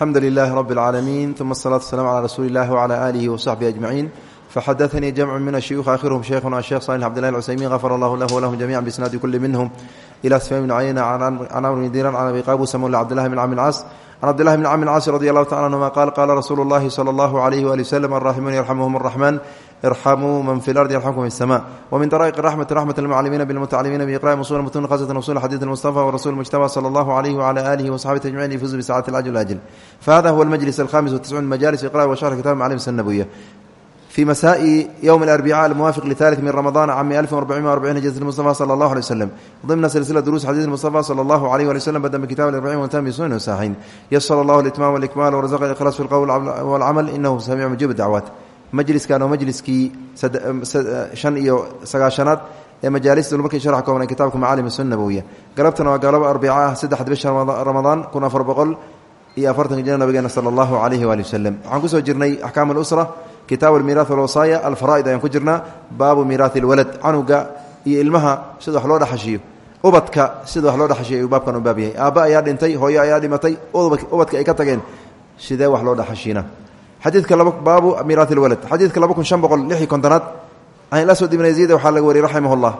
alxamdu lilaahi rabi اlcaalamiin uma asalaatu waslaam calaa rasuuli illahi wcala aalihi wasaxbihi ajmaciin faxadaanii jamcu min ashuyuuh aakhiruhum sheikhuna sheekh salix abdillahi alcusaymiin gafar allahu lahu walahum jamica bisnaadi kulli minhum. Ila sfyan bn cayna can camr bn diran can abi qabusa mawla cabdillahi bn camr caas can cabdillahi bn camr caasi radi allahu tacala anhuma qaal qaala rasuulu llahi sala allahu alayhi waali waslem alraaximuun yarxamuhum araxmaan irxamuu man fi lardi yarxamkum fi sama wmin daraa'iq raxmati raxmat almucalimiina bilmutacalimiina biiqra'i usul mutun khasatan usul xadiid almustafa warasul mujtaba sala allahu alayhi wcala aalihi wasaxbiti ajmaciin yfuzu bisacati alajl ajl fahada huwa almajlis alkhamis watiscuun majalis iqra'i wa sharx kitab maclim sanabuya في مساء يوم الأربعاء الموافق لثالث من رمضان عام 1440 هجرة المصطفى صلى الله عليه وسلم ضمن سلسلة دروس حديث المصطفى صلى الله عليه وسلم بدأ بكتاب الأربعين وانتهى بسنن وساحين يسر الله الإتمام والإكمال ورزق الإخلاص في القول والعمل إنه سميع مجيب الدعوات majliskan oo majliskii shan iyo sagaashanaad ee majaalista markii sharx koobnay kitaabka macaalim sunna nabowiya waa galabo arbica ah bisha ramadaan kun afar iyo afartanka jina nabigeena sala allahu calayhi waali wasalam waxaan ku soo jirnay axkaam alusra kitaab almiirath walwasaaya alfaraa'id ayaan ku jirnaa baabu miiraathi alwalad canuga iyo ilmaha sida wax loo dhexashiyo ubadka sida wax loo dhexashiyo ayuu baabkan u baab ayaa dhintay hooyo ayaa dhimatay ubadka ay ka tageen sidee wax loo dhexashiina xadiidka baabu miiraat lwalad xadiidka laba kun shan boqol lix iyo kontonaad. Can aswad ibn yaziid waxaa laga wariyey raximah llah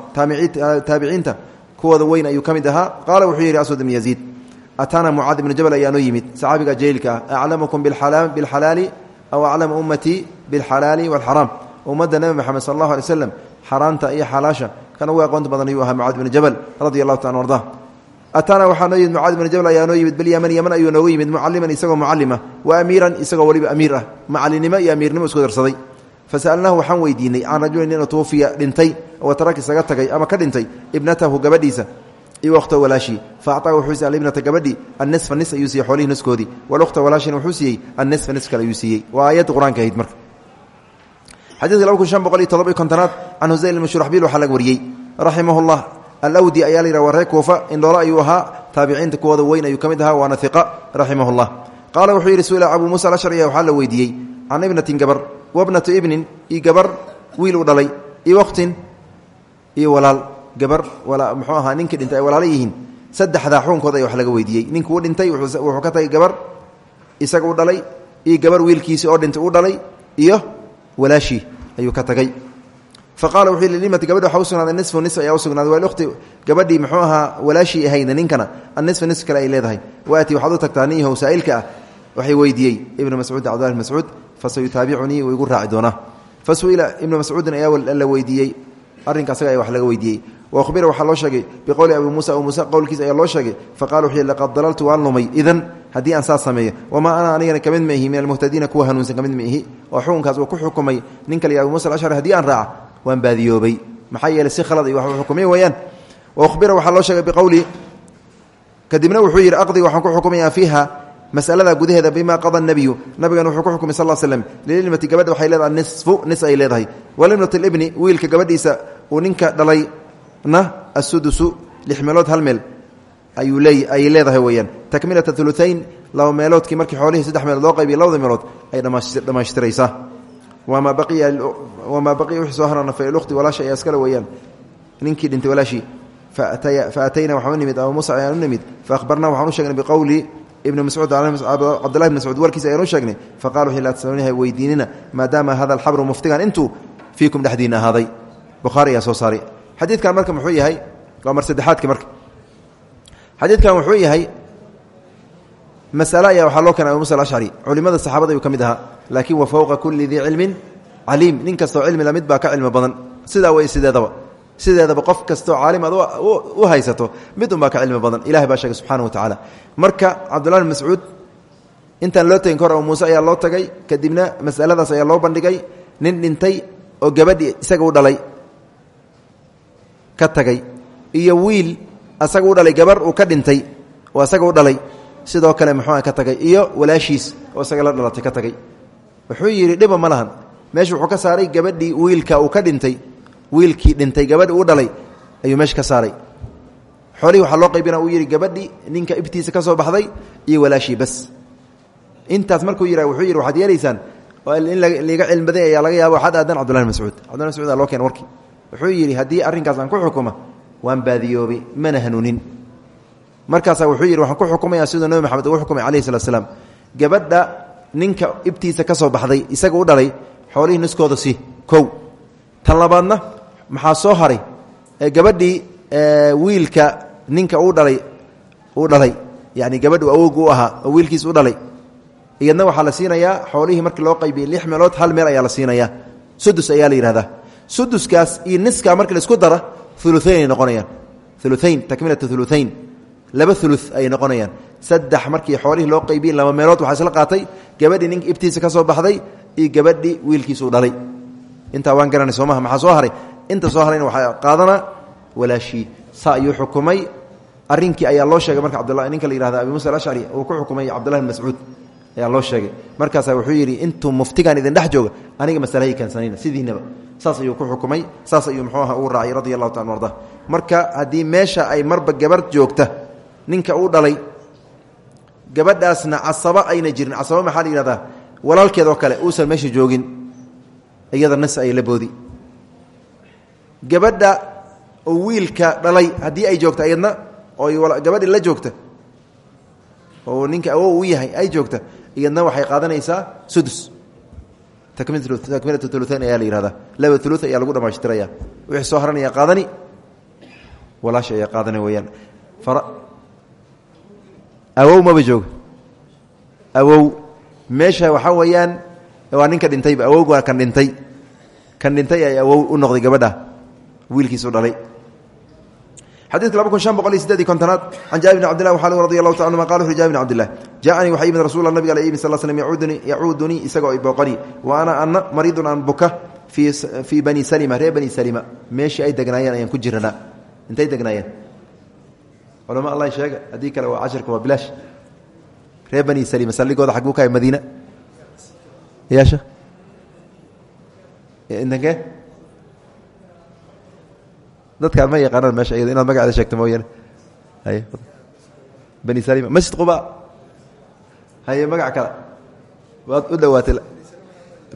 taabiciinta kuwooda weyn ayuu ka mid ahaa. Qaala wuxuu yidhi aswad ibn yaziid. Ataana mucaad ibnu jabal ayaanoo yimid. Saxaabiga jaylka ah aclamukum bilxalaali aw aclama ummatii bilxalaali walxaraam. Ummadda nebi moxamed sal allahu alay slam xaraamta iyo xalaasha. Kan ugu aqoonta badan ayuu ahaa mucaad ibnu jabal radi taala arda ataana waxaa noo yimid mucaad bn jabal ayaa noo yimid bilyaman yaman ayuu nooga yimid mucaliman isagoo mucalima wa amiiran isagoo waliba amiir ah macalinimo iyo amiirnimo isku darsaday fasa'alnaahu waxaan weydiinay can rajulin nin tuufiya dhintay oo tarak isaga tagay ama ka dhintay ibnatahu gabadhiisa iyo wakhta walaashii fa acطaa wuxuu siiyey alibnata gabadhi annisfa nis ayuu siiyey xoolihii niskoodii walukhta walaashina wuxuu siiyey annisfa nis kale ayuu siiyey waa aayadda qur'aanka ahayd marka xadiidka laba kun shan boqol iyo todoba iyo kontonaad can husayl ibn shuraxbiil waxaa laga wariyey raximah llah alawdi ayaa la yidhah waa reer kuufa indhoolo ayuu ahaa. Taabiciinta kuwooda weyn ayuu ka mid ahaa waana iqa raximah llah qaala wuxuu yidhi suila abuu muusa alashcariya waxaa la weydiiyey can ibnatin gabar wabnatu ibnin iyo gabar wiil u dhalay iyo wakhtin iyo walaal. Gabar muxuu ahaa ninkii dhintay ay walaalo yihiin. Saddexdaa xukunkooda ay wax laga weydiiyey. Ninkii u dhintay wuxuu ka tagay gabar isaga u dhalay iyo gabar wiilkiisii oo dhintay u iyo walaashii ayuu ka tagay faqala wuxuu lilimati gabadhi waxa u sugnaaday nisfu nis ayaa u sugnaaday waa ukhti gabadhii muxuu ahaa walaashii ahayna ninkana annisfu nis kale ay leedahay waati waxaad u tagtaa nin yahow saa'ilka ah waxay weydiiyey ibnu mascuud cabdullah ibn mascuud fasayutaabicunii wuu igu raaci doonaa fa su'ila ibnu mascuudin ayaa la weydiiyey arrinka asaga wax laga weydiiyey wa uhbira waxaa loo sheegay biqowli abi muusa abu muuse qowlkiisa ayaa loo sheegay faqala wuxuu laqad dalaltu waan lumay idan haddii aan saas sameeyo wamaa ana anigana ka mid ma ihi min almuhtadiina kuwa hanuunsan ka mid ma ihi oo xukunkaas uu ku xukumay ninka la abu musa alashcari haddii aan raaca waan baadiyoobay maxaa yeeley si khalad iyo wax xukumay weeyaan. Wa uhbira waxaa loo sheegay biqowli kadibna wuxuu yidhi aqdi waxaan ku xukumayaa fiiha masalada gudaheeda bima qada nabiyu nabigan wuxuu ku xukumay sal slm lililmati gabadha waxay leedahay nisfu nis ay leedahay. Walimnat libni wiilka gabadhiisa uu ninka dhalayna asudusu lix meelood hal meel ayay leedahay weeyaan. Takmilata uluayn laba meeloodkii markii xoolihii saddex meelood loo qaybiya labada meelood ay dhammaystiraysaa wamaa baqiya wamaa baqiya wixii soo harana fa lukhti walaasha ayaa iskale weeyaan ninkii dhintay walaashii faatayna waxaan u nimid abu muusa ayaan u nimid faahbarnaa waxaan u sheegnay biqowli ibn mascuud cabdulahi bn mascuud warkiisa ayaan u sheegnay faqala wxii laa tasaluniha weydiinina maadaama hada alxabru muftigan intuu fiikum dhexdiina ahaaday bukhaari ayaa soo saaray xadiidkan marka muxuu yahay waa mar saddexaadki marka xadiidkan wuxuu yahay masale ayaa waxaa loo keenay abu musa alashcari culimada saxaabada ayuu ka mid wa fowqa kulli dii cilmin caliim nin kastoo cilmi la mid baa ka cilmi badan. Sidaa way sideedaba. Sideedaba qof kastoo caalim aad u haysato mid un baa ka cilmi badan. Ilahay baa sheegay subxana wa tacaala. Marka cabdullahi bn mascuud intaan loo tegin kahor abu muuse ayaa loo tagay kadibna masaladaas ayaa loo bandhigay nin dhintay oo gabadhi isaga u dhalay ka tagay. Iyo wiil asaga u dhalay gabar uu ka dhintay oo asaga u dhalay. Sidoo kale muxuua ka tagay. Iyo walaashiis oo isaga la dhalatay ka tagay. Wuxuu yidhi dhiba ma meesha wuxuu ka saaray gabadhii wiilka uu ka dhintay. Wiilkii dhintay gabadhi u dhalay ayuu meesha ka saaray. Xoolihii waxaa loo qaybina uu yidhi gabadhi ninka ibtiisa ka soo baxday iyo walaashii bas intaas markuu yidha wuxuu yidhi waxaad yeelaysaan in liga cilmi baday ayaa laga yaaba waxaad aadan cbdullahi mascuud. Cbdullahi mascuud aa loo keen warkii. Wuxuu yidhi haddii arrinkaas aan ku xukuma waan baadiyoobay mana hanuunin. Markaasaa wuxuu yidhi waxaan ku xukumaya siduu nebi maxamed ugu xukumay alayhi salat slam gabadha ninka ibtiisa ka soo baxday isaga u dhalay xoolihii niskooda si kow tan maxaa soo haray? Gabadhii wiilka ninka uu dhalay uu dhalay. Yani gabadhu awowga u wiilkiis u dhalay. Iyadna waxaa la siinayaa xoolihii markii loo qaybiyey lix meelood hal meel ayaa la siinayaa. Sudus ayaa la yihahdaa suduskaas iyo niskaa markii la isku dara uluayn ay noqonayaan. Uluayn takmilat uluayn laba ulu ay noqonayaan. Saddex markii xoolihii loo qaybiyey laba meelood waxaa isla qaatay. Gabadhii nin ibtiisa ka soo baxday iyo gabadhii wiilkiisuu dhalay. Intaa waan garanay soomaha maxaa soo haray? Inta soo harayna waxaa qaadana walaashii. Saa xukumay. Arrinkii ayaa loo sheegay marka cabdula ninka la yihahda abi musa alashcari uu ku xukumay cabdullahi mascuud ayaa loo sheegay. Markaasaa wuxuu yidhi intuu muftigan idin dhex jooga aniga masalahay keensanayna sidiinaba. Saas ayuu ku xukumay. Saas ayuu muxuu uu raacay radi taala arda marka haddii meesha ay marba gabar joogta ninka uu dhalay gabadhaasna casaba ayna jirin. Casaba maxaa la yihahdaa walaalkeed oo kale uusan meesha joogin iyada nas ay la boodi. Gabadha oo wiilka dhalay haddii ay joogta iyadna oo gabadhi la joogta oo ninka awow u yahay ay joogta iyadna waxay qaadanaysaa sudus. Takmilat uluayn ayaa la yihahdaa laba ulu ayaa lagu dhamaashtiraya. Wixii soo haranaya qaadani walaasha ayaa qaadana weyaan awow maba jooga. Awow meesha waxaa weeyaan waa ninka dhintayba awowga waa kan dhintay. Kan dhintay ay awow u noqday gabadha. Wiilkiisu dhalay. Xadidka laba kun shan boqol iyo sideed iyo kontonaad jaabir bn cbdillah waxaa radi allahu ta anuma qala wuxu jabir bn cbdillah jaaanii waxaa yimid rasul nabig ala yimi sal slm yacuudunii isagoo ibooqani wa ana ana mariidun aan buka fii bani salima reer bani salima. Meeshii ay degnaayeen ayaan ku jirana. Intay degnaayeen. Culama allah sheega haddii kale waa cashirka waa reer bani salima saldhigooda xagbuu ka hay madiina. Yaasha? Intankee dadkaan ma yaqaanaan meesha iyada inaad magaceeda sheegto mooyaane haye bani salima masjid quba. Haye magac kale. Waad u dhawaatay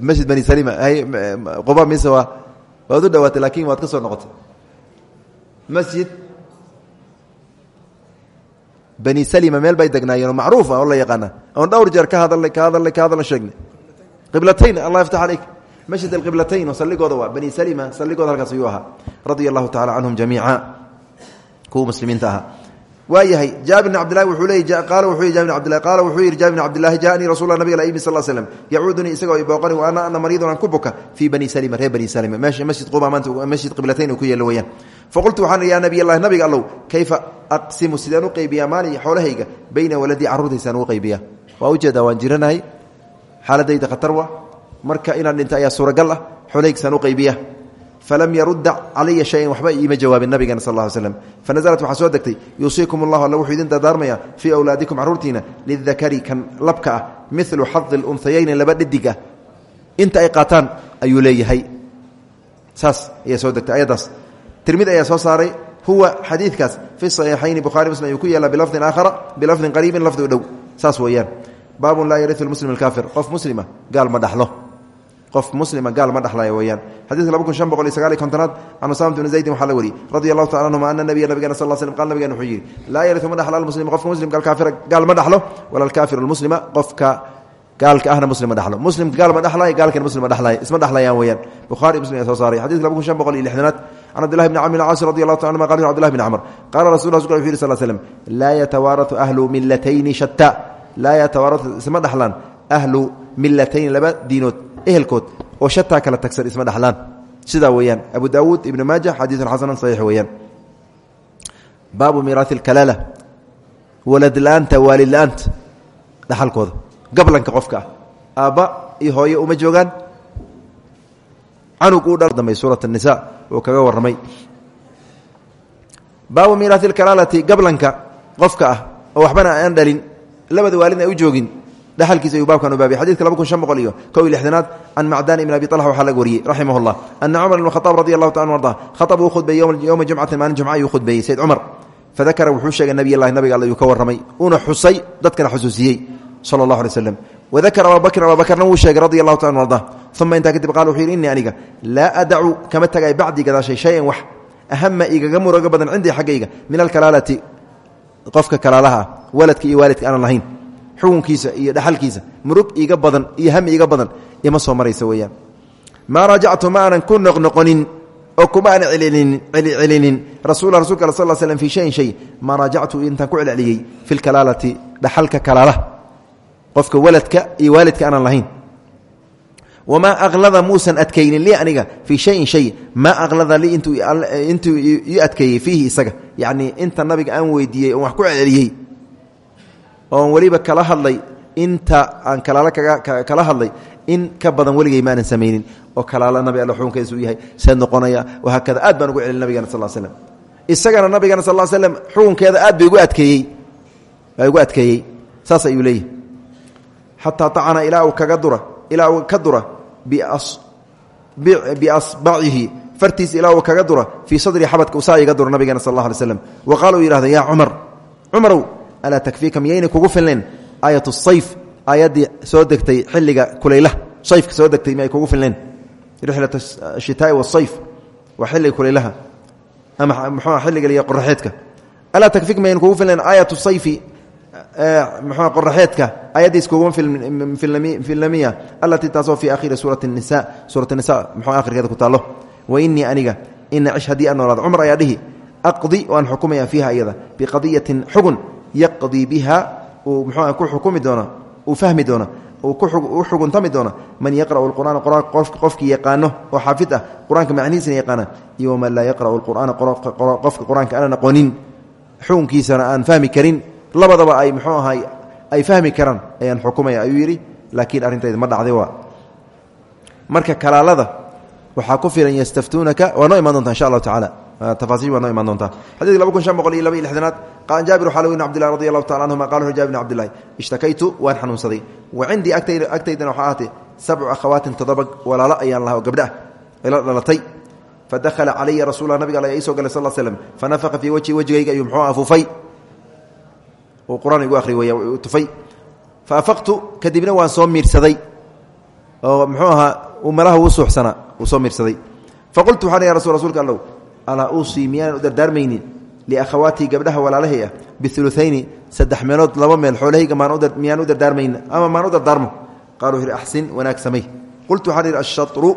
masjid bani salima haye quba mise waa waad u dhawaatay laakin waad ka soo noqotay. Masjid bani salima meel bay degnaayeen oo macruuf ah oo la yaqaana oon dhowr jeer ka hadalnay ka hadalnay ka hadalna sheegnay. Qiblatayn allah yaftax caleyk masjid alqiblatayn oo salligooda waa bani salima salligooda halkaas ayuu ahaa. Radia allahu tacala canhum jamiica. Kuwa muslimiinta waayahay jaabir bn cabdilahi wuxuu leey qaala wuxuu yihi jabir bn abdillahi qaala wuxuu yidhi jaabir bn cabdillahi jaanii rasulla nabiga la yimi sal slam yacuudunii isagoo i booqani wa ana ana mariidun aan ku buka fii bani salima reer bani salima masjid quba maanta masjid qiblatayn uu ku yeelo weyaan. Faqultu waxaan ya nabiy allahi nabiga allow kayfa aqsimu sidaan u qaybiyaa maali xoolahayga bayna waladii carruurtaysaan ugu qaybiya waa u jeedaa waan jiranahay. Xaaladayda khatar wa. Marka inaan dhinta ayaa suuragal ah xoolahaygsaan u qaybiya falam yarudda calaya shayan waxba iima jawaabin nabigeena sal ll slm fanaزlat waxaa soo degtay yuusiikum allahu alla wuxuu idin dardaarmaya fii awlaadikum carruurtiina lidakari kan labka ah milu xadi اlunsayayni laba dhadig ah inta ay qaataan ayuu leeyahay saas ayaa soo degtay ayadaas tirmid ayaa soo saaray huwa xadiidkaas fi صaxiixayni bukhari muslim ayuu ku yaala bilafdin aakhara bilafdin qariibin lafdi u dhow saas weeyaan baabun laa yariu muslim اkaafir qof muslima gaal ma dhaxlo qof muslima gaal ma dhexlaya weyaan xadidka laba kun shan boqol iyo sagaal iyo kontonaad can usamat bni zaydin waxaa la wariyey radi allahu tacala anhuma ana nabiya nabigena sal slm qal nabigen wuxuu yidhi laa yariu ma dhexlo almuslim qofka muslimka alkaafira gaal ma dhexlo wala alkaafiru almuslima qofka gaalka ahna muslim ma dhexlo muslimka gaal ma dhexlaya gaalkana muslim ma dhexlaya isma dhexlayaan weyaan bukhaari muslim ayaa soo saaray. Xadidka laba kun shan boqol iyo lixdanaad can cabdillahi bni camr caasi radi allahu ta anuma qal cbdillahi bni camr qaala rasul rasulka wuxu yiri sal slm laa yatawaaratu ahlu milatayni shatta. Laa yatawaaratu isma dhexlaan ahlu milatayni laba diinood ehelkood oo shataa kala tagsan isma dhexlaan sidaa weeyaan abu daawuud ibnu maaja xadiiun xasanan saxiix weeyaan. Baabu miiraai alkalaala waladla-aanta waalidla-aanta dhaxalkooda. Gablanka qofka ah. Aabba iyo hooyo uma joogaan. Canug uu dhaldambay suurat anisa oo kaga warramay. Baabu miiraai alkalaalati gablanka qofka ah oo waxbana aan dhalin labada waalidna ay u joogin dhaxalkiisa ayuu baabkan u baabiyay xadidka laba kun shan boqol iyo kow iyo lixdanaad can macdaan ibn abi talxa waxaa laga wariyey raximah llah ana cumar ibn khaaab radi allahu taala arda khaab uu khudbeeyey yowma jumcatin maalin jumca ayuu khudbeeyey sayd cumar. Fadakara wuxuu sheegay nabiy llahi nabiga all ayuu ka warramay uuna xusay dadkana xusuusiyey sala allah alay slam wadakara ababakrin ababakarna wuu sheegay radi allahu taala arda uma intaa kadib qala wuxuu yidhi innii aniga laa adacu kama tagay bacdi gadaashay shayan wax. Ahama igaga muroga badan cindii xaggayga min alkalaalati qofka kalaalaha ah waladka iyo waalidka aanan lahayn xukunkiisa iyo dhaxalkiisa murug iga badan iyo hami iga badan ima soo maraysa weeyaan. Maa raajactu ma aanan ku noqnoqonin oo kuma aanan celcelinin rasuula rasulka sal l slm fii shayin shay maa raajactu intaan ku celceliyey fi lkalaalati dhaxalka kalaalaha. Qofka waladka iyo waalidka aanan lahayn. Wamaa aklada muusan adkaynin lii aniga fii shayin shay. Maa aklada lii intuu ii adkeeyey fiihi isaga. Yacnii inta nabiga aan weydiiyey oon wax ku celceliyey oon weliba kala hadlay inta aan kalaalo kala hadlay in ka badan weligay maanan samaynin oo kalaalo nabi alle xukunkeesu yahay seed noqonaya wahaakada aad baan ugu celin nabigana sal slm isagana nabigana sal slm xukunkeeda aad bay ugu adkeeyey. Baa ugu adkeeyey. Saas ayuu leeyahy xataa acana ilaa kaga dura ilaa uu ka dura biasbacihi fartiis ilaa uu kaga dura fii sadri xabadka usaa dura nabigeena sal alla alay wa qaala uu yidhahda yaa alaa takfiika miyayna kugu filnayn. Aayat sayf aayaddii soo degtay xilliga kulaylaha. Sayfka soo degtay miyay kugu filnayn? Rixlat ashitaai wasayf waa xilliga kulaylaha. Ama muxua xilliga liya qoraxeedka alaa takfiika miyayna kugu filnayn aayat sayfi mxua qoraxeedka ayadiis kuguma filamiya alatii taasoo fii akhiri suurati nisa suurat nisa mxuu akhirkeeda ku taallo. Wa inii aniga ina cish haddii aan noolaado cumar ayaa dhihi aqdi waan xukumaya fiiha iyada biqadiyatin xugun yaqdii biha uu mxuua ku xukumi doona uu fahmi doona u xuguntami doona man yaqra'u lqur'aana qofkii yaqaano oo xaafid ah qur'aanka macnihiisana yaqaana iyo waman laa yaqra'u lqur'aana qofka qur'aanka aanan aqoonin xukunkiisana aan fahmi karin labadaba ay mxuu ahay ay fahmi karaan ayaan xukumaya ayuu yidhi laakiin arrintayda marka kalaalada waxaa ku filan yastaftuunaka waa noo imaan insha allahu tacala tafaasiil waa noo imaan doontaa. Laba kun shan boqol iyo laba iyo lixdanaad qaan jaabir waxaa lagu yidhi abdillahi radi allahu tacala anhuma qala jaabir bn abdillahi ishtakaytu waan xanuunsaday wa cindii agtayda agtaydana waxaa ahaatay sabcu akhawaatin toddoba walaalo ayaan lahaa oo gabdha ila dhalatay fadakhala calaya rasulla nabiga alla ii soo galay sal slm fanafaqa fii wajhi wejigayga ayuu muxuu afuufay qur'aan igu ahri weya tufay fa afaqtu kadibna waan soo miirsaday oo muxuu ahaa malaha uu suuxsanaa uu soo miirsaday faqultu waxaan ya rasul rsulka allow alaa uusii miyaanan u dardaarmaynin liakhawaatii gabdhaha walaalahay ah biulutayni saddex meelood laba meel xoolahayga miyaan u dardaarmayna ama maan u dardaarmo qala wuxu axsin wanaag samay qultu waxaan ihi ashatru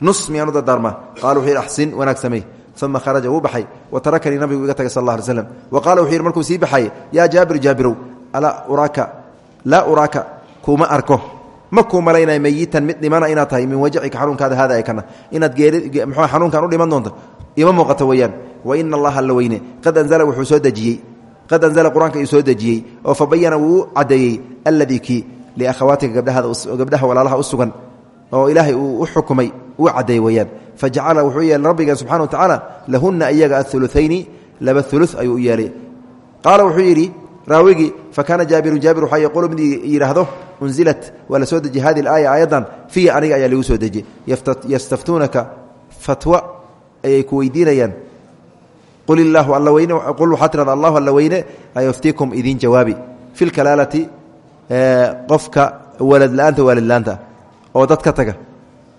nus miyaan u dardaarmaa qala wuxuu yidhi axsin wanaag samay uma kharaja wuu baxay wa tarakanii nabigu iga tagay sal alla alay slam wa qala wuxuu yidhi markuu sii baxay yaa jaabir jaabirow laa uraaka kuuma arko ma kuu malaynaya meyitan mid dhimana inaad tahay min wajacika xanuunkaada haada kana inaad mxu xanuunkan u dhiman doonto ima muuqato weeyaan. Wa ina allaha la weyne. Qad anzala wuxuu soo dejiyey. Qad anzala qur'aanka uu soo fa bayana wuu caddeeyey alladii kii liakhawaatika gabdhaha walaalaha u sugan. Oo ilaahay uu u xukumay uu caddeey weeyaan. Fajacala wuxuu yeelay wa tacaala lahunna iyaga aulutayni laba ulu ayuu u yeelay. Qaala wuxuu yidhi raawigii fakaana jaabiru jaabir waxaa yaquulu mid yidhaahdo unzilat waa la soo dejiyey hadi aaya aayaddan fiya aniga ayaa lagu soo dejiyey. Fatwa ayay ku weydiinayaan. Qul waxaa tirahda allahu alla weyne ayuftiikum idiin jawaabi. Fi lkalaalati qofka walad la'aanta waalid la'aanta oo dad taga.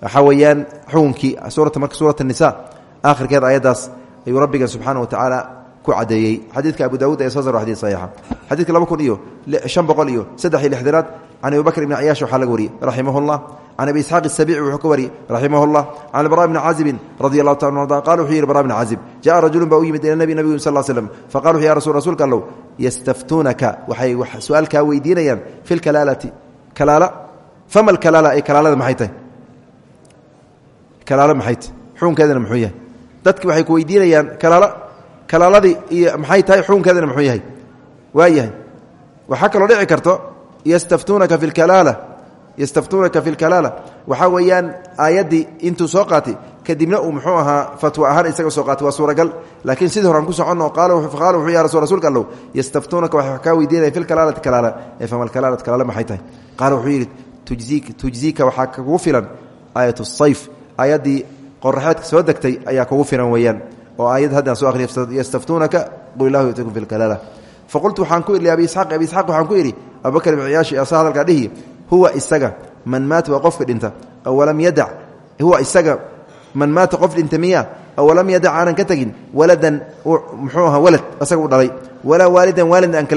Waxaa weeyaan xukunkii marka suurat nisa akhirkeeda ayaddaas ayuu rabbigan subxaana wa tacaala ku cadeeyey xadiidka abu dawud ee soo sar xadid saxiixa xadidka laba kun iyo shan boqol iyo saddex iyo lixdanaad can abi bakr ibni cayaash waxaa laga wariyey can abi isxaaq isabici wuxuu ka wariyey raximah llah can bara bni caazibin radi allahu taala arda qala wuxuu yihi bara bni caazib jaءa rajulun baa u yimid ila nabi nabigu sal slm faqala wuxu ya rasul rasuulka allow yastaftuunaka waxay su'aal kaa weydiinayaan fi lkalaalati kalaala fama lkalaala ay kalaalada maxay tahay kalaalo maxay tahy xukunkeedana muxuu yahay dadki waxay ku weydiinayaan kalaalo kalaaladii iyo maxay tahay xukunkeedana muxuu yahay waa yahay waxaa kaloo dhici karto yastaftuunaka fi lkalaala yastaftuunaka fi lkalaala waxaa weeyaan aayaddii intuu soo qaatay kadibna uu muxuu ahaa fatwa ahaan isaga soo qaatay waa suuragal. Laakiin sidii horan ku soconno qaala wuxuu ya rasul rsulka allow yastaftuunaka waxay kaa weydiinaya fi lkalaalati kalaala ee fama lkalaalati kalaala maxay tahay? Qaala wuxuu yidhi tujziika waxaa kugu filan aayat sayf. Aayaddii qoraxeedka soo degtay ayaa kugu filan weeyaan oo aayad haddaan soo akhriya yastaftuunaka qul illahu yutikum fi lkalaala faqultu waxaan ku idhi abi isxaaq abi isxaaq waxaan ku idhi abubakr ibn ciyaashi asaa hadalkaa dhihi huwa isaga man maata waa qofka dhinta aw walam yadac huwa isaga man maata qof dhinta miya aw walam yadac aanan ka tegin waladan muxuu ahaa walad asaga u dhalay walaa waalidan waalid aan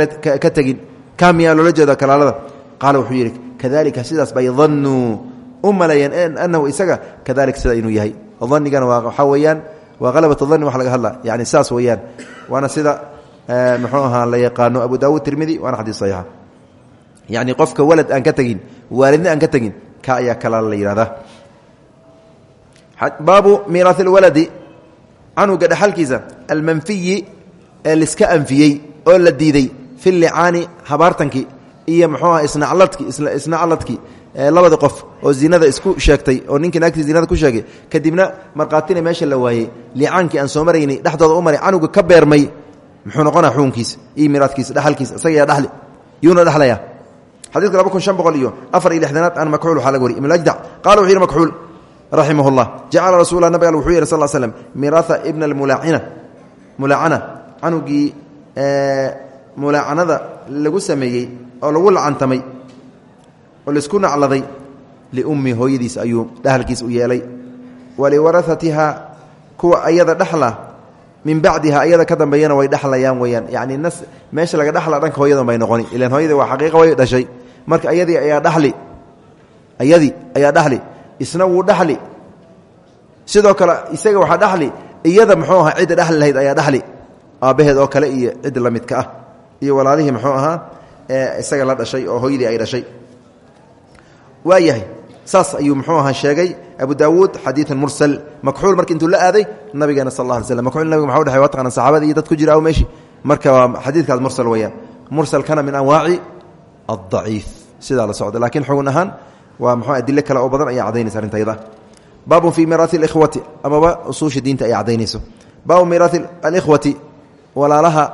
ka tegin kaa miyaa loola jeeda kalaalada. Qaala wuxuu yidhi kadalika sidaas bay dannuu u maleeyeen anahu isaga kadalika sida inuu yahay. Danigana waxaa weeyaan waa halabat danni wax laga hadla yani saas weeyaan. Waana sida muxuu ahaa la yaqaano abu daawud tirmidi waana xadiis saxiixa yacni qofka walad aan ka tegin waalidna aan ka tegin ka ayaa kalaala la yihahdaa baabu miiraai اlwaladi canuga dhexalkiisa almanfiyi ee liska anfiyey oo la diiday fi licaani habaartankii iyo muxuuaha isnacladki isnacladkii labada qof oo zinada isku sheegtay oo ninkii naagtii zinada ku sheegay. Kadibna markhaatina meesha la waayey licaankii aan soo maraynay dhexdooda u maray canuga ka beermay muxuu noqonaa xukunkiisa iyo miiraadkiisa dhexalkiisa isaga dhali yuuna dhexlaya xadiidka laba kun shan boqol iyo afar iyo lixdanaad an makxuul waxaa laga wariy ibn ajdac qala wuxuu yidhi makxuul raximah اllah jacala rasuula nabig al wuxuu yihi sal slm miiraaa ibna almulaacina mulaacana canugii mulaacanada lagu sameeyey oo lagu lacantamay oo la isku nacladay liummi hooyadiis ayuu dhahalkiis u yeelay. Waliwarahatiha kuwa ayada dhexla min bacdiha ayada ka dambeeyana way dhexlayaan weyaan yani meesha laga dhexla dhanka hooyadan bay noqoni. Ilan hooyadii waa xaqiiqa way dhashay marka ayadii ayaa dhali ayadii ayaa dhexli isna wuu dhexli sidoo kale isaga waxaa dhexli iyada muxuu ahaa cidda dhexli lahayd ayaa dhexli aabbaheed oo kale iyo cid la midka ah. Iyo walaalihii muxuu ahaa ee isaga la dhashay oo hooyadii ay dhashay. Waa saas ayuu muxuu ahaa sheegay abu daawuud xadiian mursal makxuul marka intuu la aaday nabigeena sal alla alay slam nabiga maxa udhexey waa saxaabada iyo dad ku jira aw meeshi marka waa xadiidkaas mursal mursalkana min anwaaci addaciif sidaa la socda laakiin xugun ahaan waa mxuu adile kale oo badan ayaa cadaynaysa arrintayda baabun fii miiraai alikhwati amaba usuusha diinta ay cadaynayso baabu miiraai alikhwati walaalaha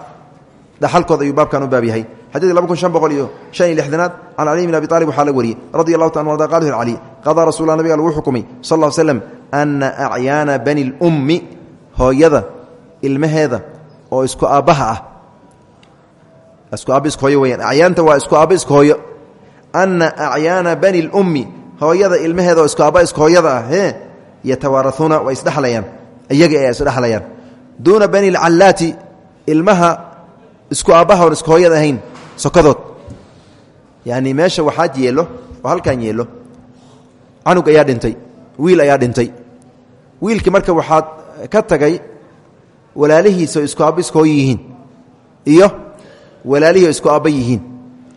dhaxalkooda ayuu baabkan u baab yahay xadiidka laba kun shan boqol iyo shan iyo lixdanaad can caliy bn abi aalib waxaa la wariyey radi allahu ta arda qal cali qadaa rasulla nabiga lagu xukumay sal ll slem ana acyaana bani lummi hooyada ilmaheeda oo isku aabbaha ah acyaanta waa isku aabba isku hooyo ana acyaana bani lummi hooyada ilmaheeda oo isku aabba isku hooyada ah yatawaarauuna way isdhexlayaan iyaga ay isdhexlayaan duuna bani lcallaati ilmaha isku aabbaha oon isku hooyada ahayn sokadood yani meesha waxaad yeelo oo halkan yeelo canug ayaa dhintay wiil ayaa dhintay. Wiilkii marka waxaad ka tagay walaalihiisa isku hooyo yihiin. Iyo walaalihii isku aabba yihiin.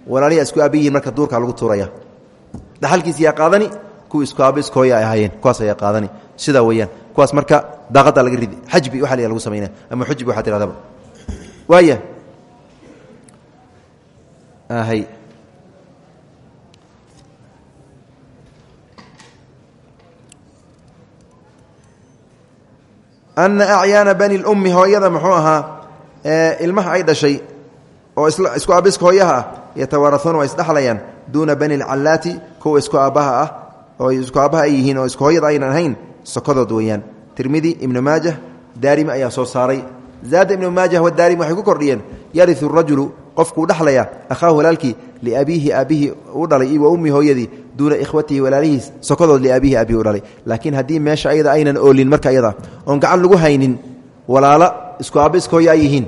Walaalihi isku aabba yihiin marka duurkaa lagu tuuraya. Dhaxalkiisa yaa qaadani kuwa isku aabba isku hooya ay ahaayeen. Kuwaas ayaa qaadani. Sidaa weeyaan. Kuwaas marka daaqadda laga ridi xajbi waxa la lagu samaynaya ama xujbi waxaa tihahdaba waaya hay ana acyaana bani lummi hooyada muxuu ahaa ilmaha ay oo isku aabiska hooyaha ah yatawaarauuna waa isdhexlayaan duuna bani lcallaati kuwa isku aabbaha ah oo isku aabbaha yihiin oo isku hooyada aynan ahayn sokadood weeyaan. Tirmidi ibnu maajah daarimi ayaa soo saaray. Zaada ibnu maajah wadaarimi waxay ku kordhiyeen yariu rajulu qofkuu dhexlaya akhaahu walaalkii liabiihi aabihii u dhalay wa ummi hooyadii duuna ikhwatihi walaalihiis sokadood liabihi aabihi u dhalay. Laakiin haddii meesha ayada aynan oolin marka ayada oon gacan lagu haynin walaalo isku aabba isku hooya ay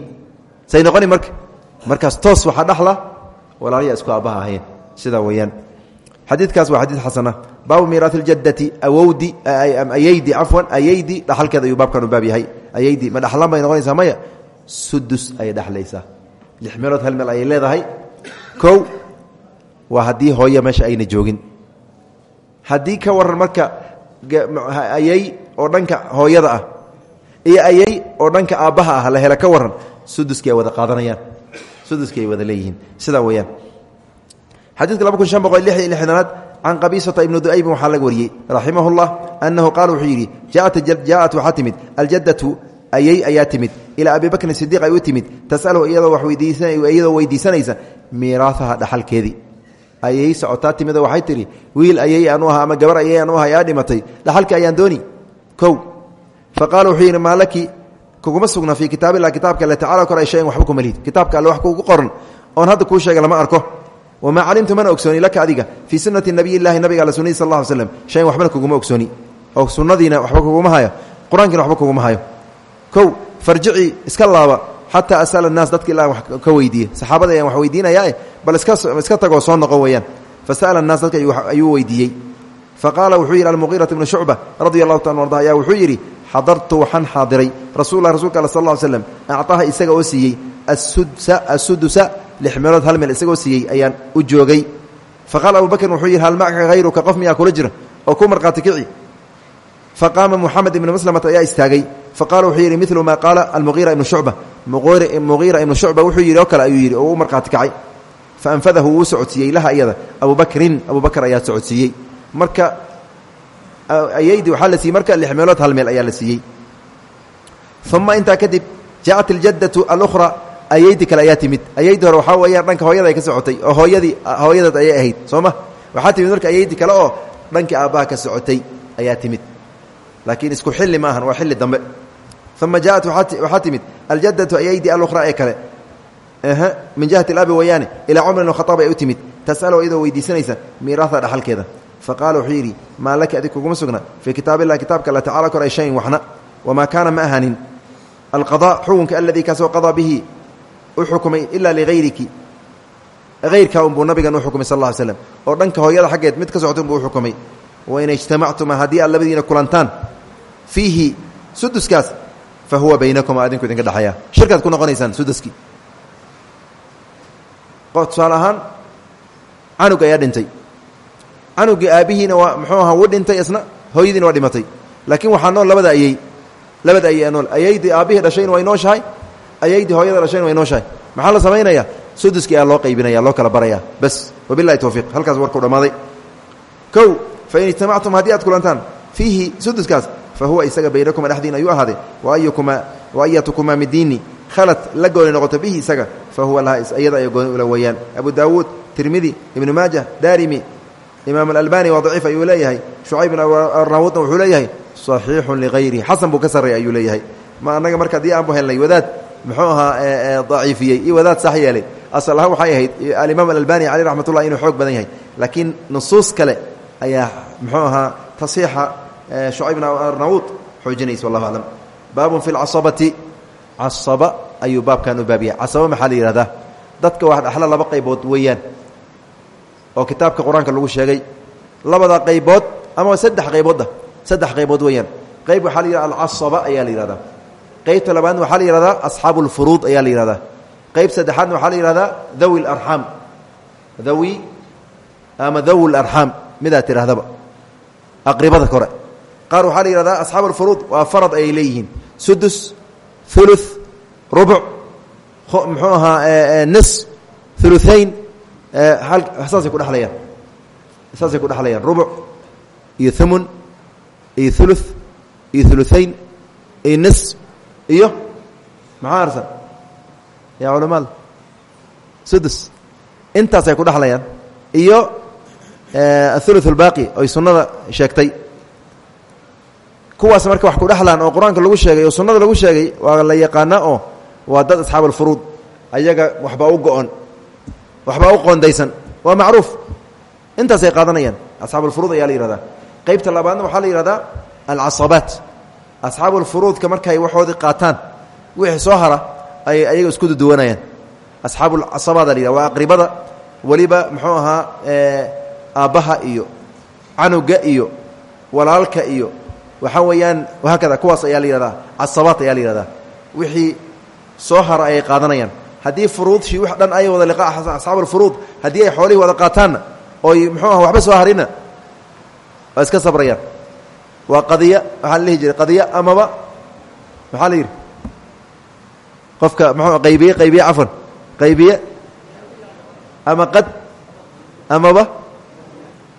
marka markaas toos waxaa dhexla walaaliya isku aabbaha ahayn. Sidaa weeyaan. Xadiidkaas waa xadiid xasana. Baabu miiraati ljadati awowdi ayaydi cafwan ayaydi dhaxalkeeda ayuu baabkan u yahay. Ayaydi ma dhaxlan bay noqonaysaa maya? Sudus ayay dhexlaysaa lix hal meel ayay leedahay. Kow waa haddii hooya meesha ayna joogin. Haddii ka waran marka ayay oo dhanka hooyada ah iyo ayay oo dhanka aabbaha ah la hela ka waran suduskii wada qaadanayaan suduskii ay wada leeyihiin. Sidaa weeyaan. Xadiidka laba kun shan boqol lix iyo lixdanaad can qabiisata ibnu du'aybin waxaa laga wariyey raximah اllah annahu qaala wuxuu yidhi jaaءat waxaa timid. Aljaddatu ayay ayaa timid. Ilaa abi bakrin sidiiq ay u timid. Tasaluhu iyadoo ayay socotaa timidoo waxay tidhi wiil ayay aanu aha ama gabar ayay aanu aha yaa dhimatay. Dhaxalki ayaan dooni. Kow. Fa qaala wuxuu kuguma sugna fii kitaabillah kitaabka alle tacala kor ay shayan waxba kuma lihid. Kitaabka alle wax kugu qoran oon hadda kuu sheega lama arko. Wamaa calimtu mana ogsooni laka adiga fii sunati nabiy llahi nabiga alle sunadii sal lla ly slam shayan waxbana kuguma ogsooni. Oo sunnadiina waxba kuguma hayo. Qur'aankiina waxba kuguma hayo. Kow farjicii iska laaba xataa asala annaas dadka ilaa wax ka weydiiye saxaabada ayaan wax weydiinayaa bal iska tagoo soo noqon weeyaan. Fasa'ala annaas dadka ayuu weydiiyey. Faqaala wuxuu yidhi almuqiirata ibnu shucba radia allahu taala arda ayaa wuxuu yidhi xadartu waxaan xaadiray rasulah rasulka al sal slam acطaha isaga oo siiyey asudusa lix meelood hal meel isagoo siiyey ayaan u joogay. Faqaala abu bakrin wuxuu yidhi hal macaka hayruka qof miyaa oo ku markhaati kici. Faqaama muxamed ibnu ayaa istaagay. Faqala wuxuu yidhi milu maa qaala almuiira ibnu shucba. Muqiira ibnu shucba wuxuu yidhi oo ayuu yidhi oo u markhaati kacay. Faanfadahu wuu socodsiiyey laha iyada. Abu bakrin abu bakr ayaa socodsiiyey. Marka ayaydii waxaa la siiyey marka lix meelood hal meel ayaa la siiyey uma intaa kadib jaءat اljaddatu alukhra ayaydii kale ayaa timid ayaydii hore waxaa weeyaan dhanka hooyada ay ka socotay oo hooyadii hooyadeed ayay ahayd soo ma waxaa timid marka ayaydii kale oo dhankii aabbaha ka socotay ayaa timid laakiin isku xilli ma ahan waa xilli dambe uma jaءat waxaa timid aljaddatu ayaydii alukhra ee kale min jihati اlabi wayaane ilaa cumar ibn khaaab ay u timid tas'alo iyadoo weydiisanaysa miiraada dhaxalkeeda faqaala wuxuu yidhi maa laki adig kuguma sugna? Fii kitaab illahi kitaabka alla tacala kor ay shayin waxna wamaa kaana ma ahaanin. Alqada xukunka aladii kaasoo qadaa bihi u xukumay ilaa lihayriki hayrkaa unbuu nabigan u xukumay sal lla ly slam oo dhanka hooyada xaggeed mid ka socota unbuu u xukumay. Wain ijtamactuma haddii aad labadiina kulantaan fiihi suduskaas fa huwa baynakuma adinku idinka dhexeeya. Shirkaad ku noqonaysaan suduskii tusaale canugii aabbihiina waa muxuu ahaa wuu dhintay isna hooyadiina waa dhimatay. Laakiin waxaa nool labada ayey labada ayey nool. Ayaydii aabbihii dhashayna way nooshahay ayaydii hooyada dhashayna way nooshahay maxaa la samaynayaa suduskii ayaa loo qaybinaya loo kala baraya bas wabilahi towfiiq halkaas warkuu dhammaaday kow fain ijtamactum haddii aad kulantaan fiihi suduskaas fa huwa isaga baynakuma dhexdiin ayuu ahaaday. Waayukuma waayatukumaa midiini khalad la gooni noqoto bihi isaga fa huwa laha iyada ay gooni ula weeyaan abu daawuud tirmidi ibnu maajah daarimi imaam alalbani waa daciif ayuu leeyahay. Shucayb bin arnaawudna wuxuu leeyahay saxiixun ligayrihi xasan buu ka sarreey ayuu leeyahay. Ma annaga marka haddii aanbu helnay wadaad muxuu ahaa daciifiyey. Iyo wadaad sax yeelay. Asal ahaan waxay ahayd alimaam alalbani caleyh raxmat ullah inuu xoog badan yahay. Laakiin nusuus kale ayaa muxuu ahaa tasiixa shucayb bin arnaawud xoojinaysa wallahu aclam baabun fi lcasabati casaba ayuu baabkan u baabiyay casaba maxaa la yihahdaa dadka wax dhaxla laba qaybood weeyaan oo kitaabka qur'aanka lagu sheegay. Labada qaybood ama saddex qaybooda ah, saddex qaybood weeyaan. Qayb waxaa la yihahda alcasaba ayaa la yihahdaa qaybta labaadna waxaa la yihahdaa asxaabu lfuruud ayaa la yihahdaa qayb saddexaadna waxaa la yihahdaa dawi laraam dawi ama dawi larxaam midaa tidhahdaba aqribada kore. Qaar waxaa la yihahdaa asxaabu alfuruud waa farad ayay leeyihiin. Sudus ulu rubuc muxuu ahaa eh, eh, nis saasay ku dhelayaan saasay ku dhexlayaan rubuc iyo umun iyo ulu iyo uluayn iyo nis iyo maxaa arsan? Yaa culamaada sudus intaasay ku dhexlayaan iyo athulu اlbaaqi oy sunnada sheegtay. Kuwaas marka wax ku dhexlaan oo qur'aanka lagu sheegay oo sunnada lagu sheegay waa la yaqaana oo waa dad asxaab alfuruud ayaga waxbaa u go-on waxbaa u qoondaysan. Waa macruuf. Intaasay qaadanayaan. Asxaab alfuruud ayaa la yihahdaa qeybta labaadna waxaa la yihahdaa alcasabaat asxaabu alfuruudka markay waxoodii qaataan wixii soo hara ayay ayaga isku duduwanayaan. Asxaabuulcasabaada la yihahda waa aqribada. Weliba muxuu ahaa iyo canuga iyo walaalka iyo waxaa weeyaan haakada kuwaas ayaa la yihahdaa ayaa la wixii soo hara ayay qaadanayaan haddii furuudshii wax dhan ay wada liqa asxaab alfuruud haddii ay xoolihii wada qaataanna oy muxuu aha waxba soo harina. Iska sabrayaan. Waa qadiya waxaa la qadiya amaba? Maxaa la qofka mxuu qaybiye qaybiye cafwan. Qaybiye? Ama qad? Amaba?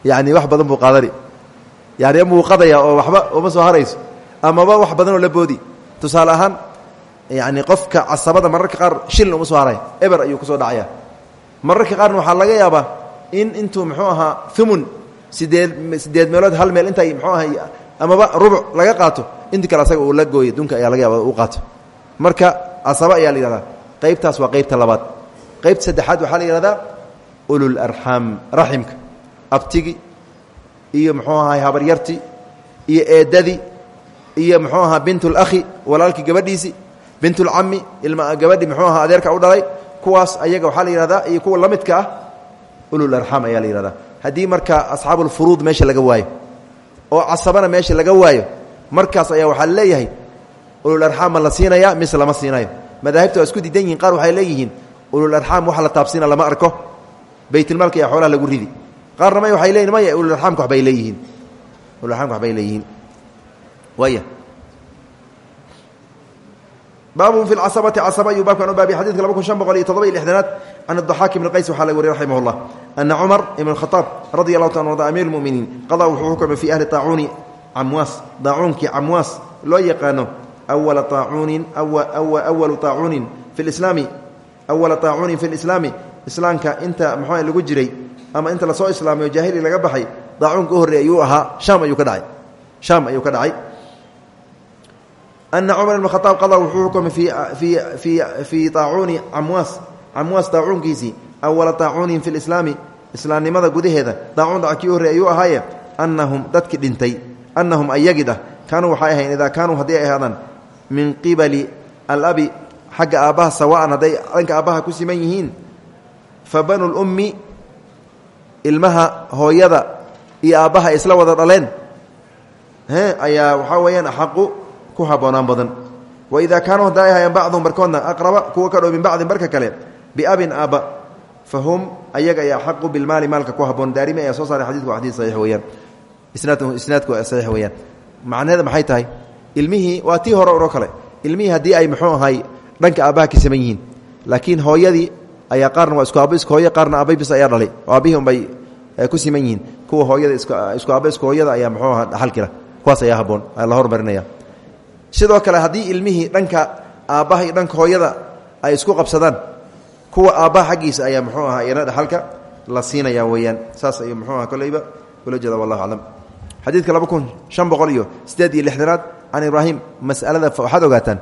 Yani wax badan buu qaadani. Yani amuu qadaya oo waxba uma soo harayso. Amaba wax badanoo la boodi. Tusaale ahaan yani qofka casabada mararka qaar shilin uma soo haray eber ayuu ku soo dhacaya. Mararka qaarna waxaa laga yaabaa in intuu muxuu ahaa umun sideed sideed meelood hal meel intay mxuu aha amaba rubuc laga qaato inti kale asaga uu la gooyo dunka ayaa laga yaaba u qaato. Marka casaba ayaa la yihahdaa qaybtaas waa qaybta labaad. Qaybta saddexaad waxaa la yihahdaa ulularxaam raximka abtigi iyo muxuu ahaa habaryartii iyo eedadii iyo muxuu ahaa bintulakhi walaalkii gabadhiisii bintulcami ilma gabadhi muxuu ahaa adeerka u dhalay. Kuwaas ayaga waxaa la yihahdaa iyo kuwa la midka ah ulularam ayaa la yihahdaa haddii marka asxaabulfuruud meesha laga waayo oo casabana meesha laga waayo markaas ayaa waxaa leeyahay ulularxaam ma la siinaya mise lama siinayo. Madaahibta isku diidan yihiin qaar waxay leeyihiin ulularxaam waxa la taabsiina lama arko. Baytulmaalka ayaa xoolaha lagu ridi. Qaarna may waxay leeyihiin maya ulularxaamka waxbay leeyihiin. Ulularxamka waxbay leeyihiin. Waaya baabun fi casabati casaba ayuu baabkan u baabiy xadidka laba kun shan boqol iyo todoba iyo lixdanaad can adaxaak ibn qays waxaa laga wariy raximah llah ana cumar ibn khaaab radi allahu ta arda amiir muminiin qadaa wuxuu xukumay fi ahli aacuuni camwaas daacuunkii camwaas loo yaqaano awala aacuunin awalu aacuunin fi lislaami awala aacuunin fi lislaami islaamka inta muxua lagu jiray ama inta la soo islaamayo jaahili laga baxay daacuunka u horreey ayuu ahaa ana cumar ibn khaaab qadaa wuxuu xukumay fii aacuuni camwaas camwaas daacuunkiisii awala aacuunin fi lislaami islaamnimada gudaheeda daacuun dhac kii horrey ayuu ahaaye annahum dadkii dhintay annahum ayagid ah kaanuu waxay ahayn idaa kaanuu hadday ay ahaadaan min qibali alabi xagga aabbaha sawaan hadday dhanka aabbaha ku siman yihiin fa banu lummi ilmaha hooyada iyo aabbaha isla wada dhaleen ayaa waxaa weeyaan axaqu ku haboonaan badan. Waidaa kaanuu hadda ay ahaayeen bacduhum barkoodna aqraba kuwa ka dhow min bacdin barka kale biabin aabba fa hum ayaga ay axaqu bilmaali maalka ku haboon. Daarimi ayaa soo saaray xadidku waa xadid saxiix weeyaan. Isnaadku saxiix weeyaan. Macnaheeda maxay tahay? Ilmihii waa tii hore oro kale. Ilmihii haddii ay muxuu ahay dhanka aabbaha ka saman yihiin. Laakiin hooyadii ayaa qaarna waa isku aaba isku hooye qaarna aabay bis ayaa dhalay. Oo aabbihii unbay ku siman yihiin. Kuwa hooyada isku aaba isku hooyada ayaa muxuu aha dhaxalkila kuwaas ayaa haboon la hormarinaya sidoo kale haddii ilmihii dhanka aabbaha iyo dhanka hooyada ay isku qabsadaan kuwa aabbaha xaggiisa ayaa muxuu ahaa iyana dhaxalka la siinaya weeyaan. Saas ayuu muxuu aha koleyba ula jeeda wallahu aclam. Xadiidka laba kun shan boqol iyo siddeed iyo lixdanaad can ibraahim masalada waxaad ogaataan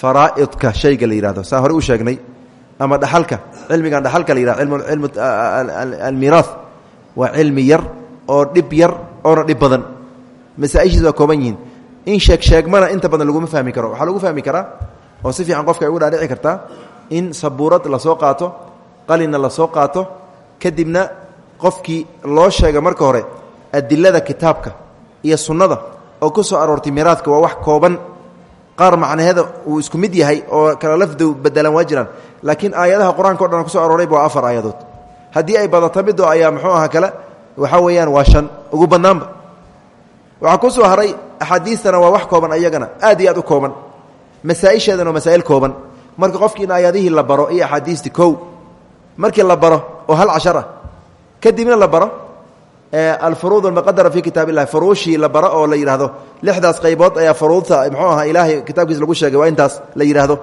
faraa'idka shayga la yihahdo saa hore u sheegnay ama dhaxalka cilmigan dhaxalka la yihahdo cilmu almiiraah waa cilmi yar oo dhib yar oona dhib badan. Masaaishiis waa kooban yihiin in sheeg sheegmana inta badan laguma fahmi karo. Waxaa lagu fahmi karaa oo si fiican qofka ay ugu dhaadhici kartaa in sabuurad la soo qaato qalinna la soo qaato kadibna qofkii loo sheega marka hore adilada kitaabka iyo sunnada oo ku soo aroortay miiraadka waa wax kooban. Qaar macnaheeda uu isku mid yahay oo kala lafdow bedelan waa jiraan laakiin aayadaha qur'aanka o dhan kuso aroorayba waa afar aayadood. Haddii ay badato midoo ayaa muxuu aha kale? Waxaa weeyaan waa shan. Ugu badnaanba waxaa ku soo haray axaadiistana waa wax kooban ayagana. Aad iyo aad u kooban. Masaaisheedana waa kooban. Marka qofkii in la baro iyo axaadiistii kow. Markii la baro oo hal cashar kadibna la baro alfuruud almuqadara fi kitaab illahi furuushii la baro oo la yidhaahdo. Lixdaas qaybood ayaa furuudta muxuu aha ilaahay kitaabkiisa lagu sheegay waa intaas la yidhaahdo.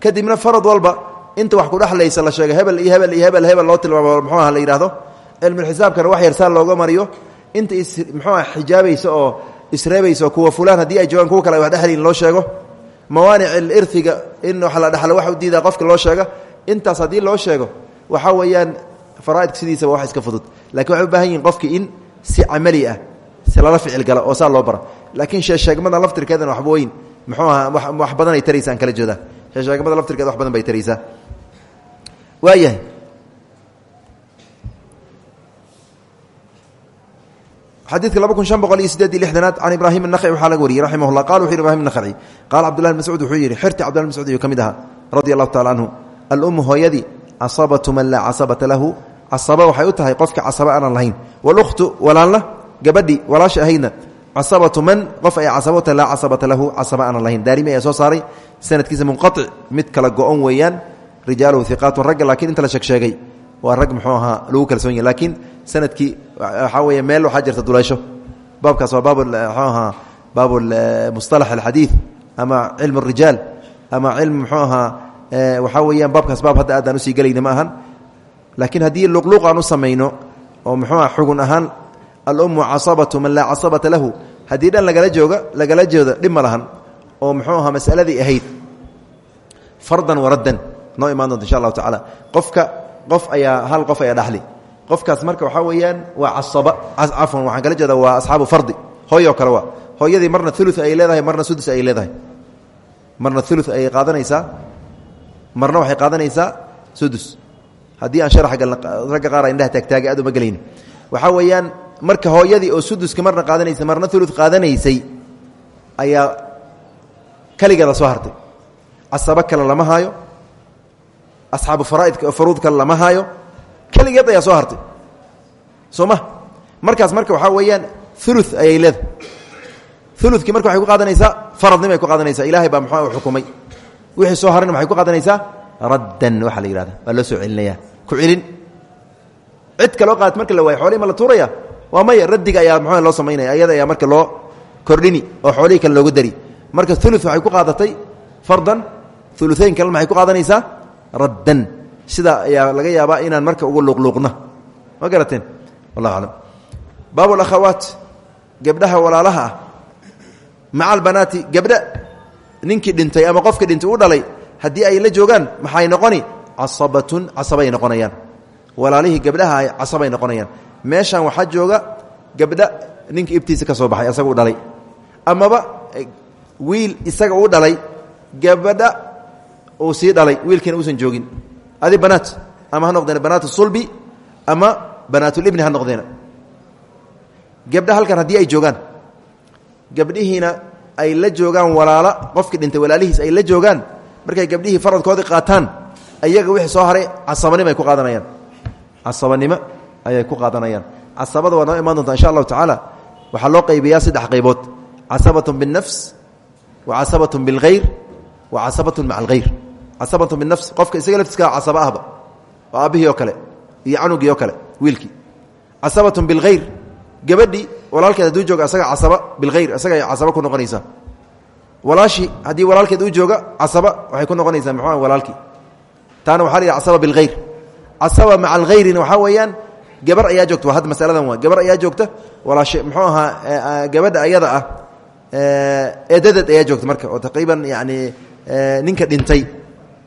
Kadibna farad walba inta wax kudhexlaysa la sheego hebel iyo hebel iyo hebel hebel loo tilmaamo muxuu aha la yidhahdo cilmulxisaabkana wax yarsaan looga mariyo inta is muxuu aha xijaabaysa oo isreebaysa kuwa fulaan haddii ay joogaan kuwa kale wax dhexlayin loo sheego. Mawaanic ilirhiga in wax la dhexlo wax u diidaa qofka loo sheega. Intaas haddii loo sheego waxaa weeyaan faraaidka sidiisaba wax iska fudud. Lakin waxay baahan yihiin in si camali ah si lala ficil galo oo saa loo baro. Laakiin sheesheegmada laftirkeedana waxba weyn muxuu aha wax badan ay taraysa aan kala jeedaa sheesheegmada laftirkeeda wax badan bay taraysaa waayahay xadiidka laba kun shan boqol iyo sideed iyo lixdanaad can ibrahim anakci waxaa laga wariyey raximah ullah qala wuxu yhi ibrahim nakhci qaala cabdullahi bn mascuud wuxuu yidhi xirti cabdullahi mascuud ayuu ka mid ahaa radia allahu tacala canhu alummu hooyadii casabatu man laa casabata lahu. Casaba waxay u tahay qofka casaba aanan lahayn. Walukhtu walaalna gabadhii walaasha ahaydna casabatu man qof ay casaba u tahay laa casabata lahu casaba aanan lahayn. Daarimi ayaa soo saaray. Sanadkiisa munqatic mid kala go-on weeyaan. Rijaaluhu hiqaatun ragga laakiin inta la sheegsheegay waa rag muxuu ahaa lagu kalsoon yahy laakiin sanadkii waxaa weeye meel waxaa jirta duleysho baabkaas waa baab mxuu ahaa baab musطalax alxadiid ama cilm الrijaal ama cilm muxuu ahaa waxaa weeyaan baabkaas baab hadda aadaan usii gelayna ma ahan laakiin haddii luqluuq aan u samayno oo muxuu aha xugun ahaan alummu casabatu man laa casabata lahu haddii dhan lagala jooga lagala jeedo dhib ma lahan oo muxuu ahaa masaladii ahayd fardan waraddan noo imaan doonta insha allahu tacaala qofka qof ayaa hal qof ayaa dhaxli qofkaas marka waxaa weeyaan waa casaba. Cafwan waxaan kala jeeda waa asxaabu fardi. Hooyoo kale waa. Hooyadii marna ulu ay leedahay marna sudus ay leedahay. Marna ulu ayay qaadanaysaa. Marna waxay qaadanaysaa sudus haddii aan ragga qaar indhaha taagtaagay aad uma gelayni waxaa weeyaan marka hooyadii oo suduska marna qaadanaysa marna ulu qaadanaysay ayaa keligeeda soo hartay. Casabo kale lama haayo asxaabu faraaidka oo faruud kale lama haayo keligeed ayaa soo hartay. Soo ma? Markaas marka waxaa weeyaan ulu ayay leedahay. Ulukii marka waxay ku qaadanaysaa faradnimay ku qaadanaysaa. Ilahay baa muxuu xukumay. Wixii soo harayna waxay ku qaadanaysaa? Raddan waxaa la yihahda waa loo soo celinaya. Ku celin. Cid kaloo qaat marka la waayo xoolihi ma la tuuraya? Waa maya raddiga ayaa muxuu loo samaynaya ayada ayaa marka loo kordhini oo xoolihii kale loogu dari. Marka ulu waxay ku qaadatay fardan uluayn kalena maxay ku qaadanaysaa raddan. Sidaa ayaa laga yaabaa inaan marka ugu luuqluuqno ma garateen? Wallah aclam. Baab alakhawaat gabdhaha walaalaha ah. Maca albanaati gabdha dhintay ama qofkii dhintay u dhalay haddii ay la joogaan maxay noqoni? Casabatun casabay noqonayaan. Walaalihii gabdhaha ay casabay noqonayaan. Meeshan waxaa jooga gabdha ninka ibtiisa ka soo baxay isaga u dhalay. Amaba wiil isaga u dhalay gabadha uu sii dhalay wiilkiina uusan joogin. Adi banaat ama ha noqdeen banaat sulbi ama banaatulibni ha noqdeena. Gabdha halkan haddii ay joogaan gabdhihiina ay la joogaan walaala qofkii dhintay walaalihiis ay la joogaan markay gabdhihii faradkoodii qaataan ayaga wixii soo haray casabanimo ku qaadanayaan. Casabanimo ayay ku qaadanayaan. Casabada waa noo imaan insha allahu tacaala waxaa loo qaybiyaa saddex qaybood. Casabatun biاnnafs wa casabatun biاlghayr wa casabatun maca alghayr casabatun binafs qofka isaga laftiska casaba ahba oo aabbihii oo kale iyo canugii oo kale wiilkii gabadhii walaalkeed hadduu jooga asaga casaba bilhayr isaga casaba ku noqonaysaa walaashii haddii walaalkeed uu jooga casaba waxay ku noqonaysaa muxuu walaalkii taana waxa la yidhaha casaba bilhayr casaba maca alhayrina waxaa weeyaan gabar ayaa joogta waa masaladan waa gabar ayaa joogta walaashe muxuu ahaa gabadha ayada ah eedadeed ayaa joogta marka oo taqriiban yani ninka dhintay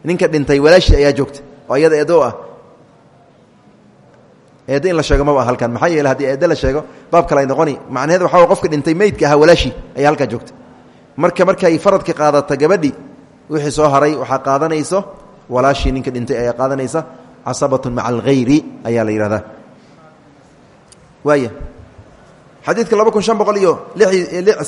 ninka dhintay walaashii ayaa joogta oo ayada eedo ah. Eeddo in la sheego maba halkan. Maxaa yeele haddii eeddo la sheego baab kale ay noqoni. Macnaheed waxa qofka dhintay meydka ahaa walaashii ayaa halkaa joogta marka markay faradka qaadata gabadhi wixii soo haray waxaa qaadanayso walaashii ninka dhintay ayaa qaadanaysa casabatun maca alghayri ayaa la yidhahdaa. Waaya xadiidka laba kun shan boqol iyo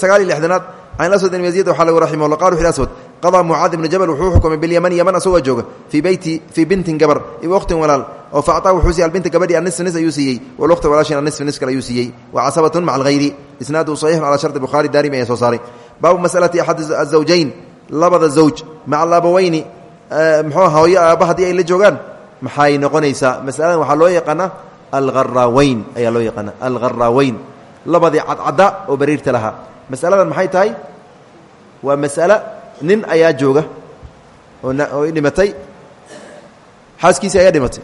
sagaal iyo lixdanaad can aswad ibn yaziid waxaa lagu raximah llah qala wuxu aswad qadaa mucaad ibnu jabal wuxuu xukumay bilyaman yaman asagoo jooga fii beyti fii bintin gabar. Wakhtin walaal. Oo factaa wuxuu siiyey albinta gabadhi anisf nis ayuu siiyey. Walwaqta walaashin anisf nis kale ayuu siiyey. Wa casabatun maca alghayri. Isnaadu saxiixun calaa sharti bukhaari daarimi ayaa soo saaray. Baabu masalati axad azawjayn labada zawj maca alabaweyni muxuu hooyo aabba haddii ay la joogaan? Maxay noqonaysaa? Masaladan waxaa loo yaqaanaa alharaaweyn ayaa loo yaqaana alharaaweyn labadii cadcadda oo bariirta lahaa. Masaladan maxay tahay? Waa mas'alo nin ayaa jooga oo dhimatay. Xaaskiisii ayaa dhimatay.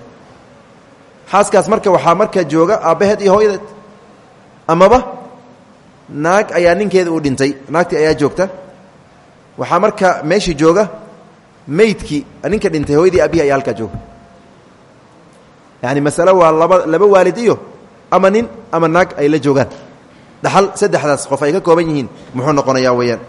Xaaskaas marka waxaa marka jooga aabbaheed iyo hooyadeed. Amaba naag ayaa ninkeeda uu dhintay naagtii ayaa joogta. Waxaa marka meeshii jooga meydkii ninka dhintay hooyadii aabbihi ayaa halkaa jooga. Yani masalo waa laba laba waalid iyo ama nin ama naag ay la joogaan. Dhaxal saddexdaas qof ay ka kooban yihiin muxuu noqonayaa weeyaan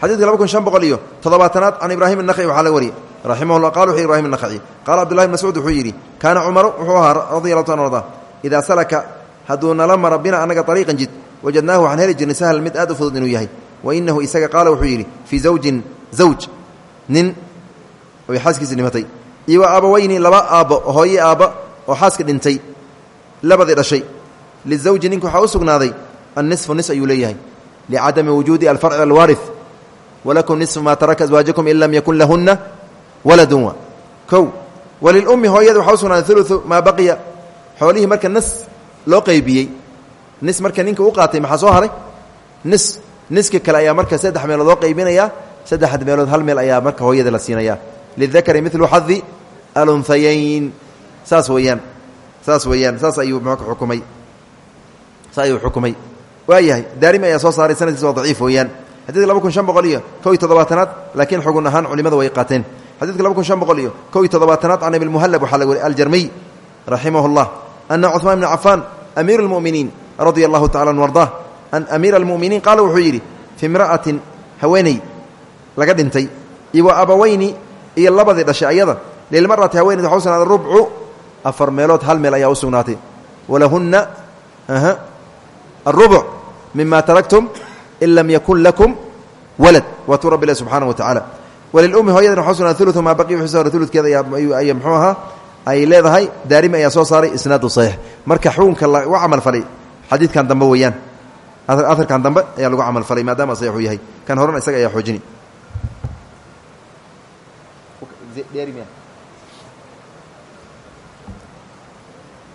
xadiidka laba kun shan boqol iyo toddobaatanaad can ibraahim الnakci waxaa laga wariyey raximah llah qala wuxu ibrahim الnakci qaala cbdullahi bn mascuud wuxuu yidhi kaana cumaru wuxuu ahaa radi allahu ta arda idaa salaka hadduu nala mara bina annaga ariiqan jid wajadnaahu waxaan heli jirnay sahlan mid aad u fudud inuu yahay wa inahu isaga qaala wuxuu yidhi fii zawjin zawj nin oy xaaskiisi dhimatay iyo wa aabaweyni laba aabbo hooye aabba oo xaaska dhintay labadii dhashay lizawji ninka waxaa u sugnaaday annisfu nis ayuu leeyahay licadami wujuudi alfarci alwaari walakum nisfu maa taraka aswaajakum in lam yakun lahunna waladun wa kow walilummi hooyada waxaa u sugnaaday uluثu maa baqiya xoolihii marka nis loo qaybiyey nis marka ninka u qaatay maxaa soo haray nis niska kale ayaa marka saddex meelood loo qaybinayaa saddexda meelood hal meel ayaa marka hooyada la siinayaa lidakari milu xadi alunhayayn saas weeyaan saas weeyaan saas ayuu maka ukumay saas ayuu xukumay waayahay daarimi ayaa soo saaray sanadkiisa waa daciif weeyaan xadidka laba kun shan boqol iyo kow iyo toddobaatanaad laakiin xugun ahaan culimada way qaateen xadidka laba kun shan boqol iyo kow iyo toddobaatanaad can abilmuhallab waxaa laga wari aljarmiy raximah اllah ana cuثmaan bni cafaan amiir اlmu'miniin radia allahu tacala an ardaa an amiira almu'miniin qaala wuxuu yidhi fi imra'atin haweeney laga dhintay iyo wa abaweyni iyo labadii dhashay ayada lilmarati haweeneyd waxa u sugnaaday rubcu afar meelood hal meel ayaa u sugnaatay walahunna arubuc mima taraktum in lam yakun lakum walad waatuu rabbi ilah subxaana wa tacaala walilummi hooyadan waxa u sugnaaday ulu maa baqi wixii soo hore uludkeeda ayaa muxuu ahaa ay leedahay daarimi ayaa soo saaray isnaadu saxiix marka xukunka lagu camal falay xadiidkan dambe weeyaan aarkan dambe ayaa lagu camal falay maadaama saxiixuu yahay kan horena isaga ayaa xoojini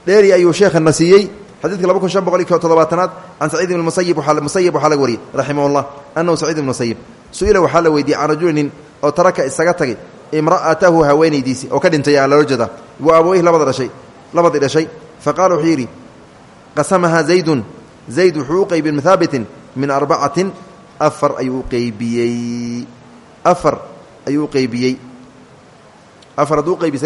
dheeri ayuu sheekhana siiyey xadiidka laba kun shan boqol iyo toddobaatanaad can saciid ibn musayib musayib waxaa laga wariyey raximah llah annahu saciid ibn musayib su'ila waxaa la weydiiyey can rajuli nin oo taraka isaga tagay imra'atahu haweenaydiisii oo ka dhintay aa loola jeedaa wa abaweyh labada dhashay labadii dhashay fa qaala wuxuu yidhi qasamahaa zaydun zayd wuxuu u qeybiyey min haabitin min arbacatin afar ayuu u qeybiyey afar ayuu u qeybiyey afar hadduu uqeybiy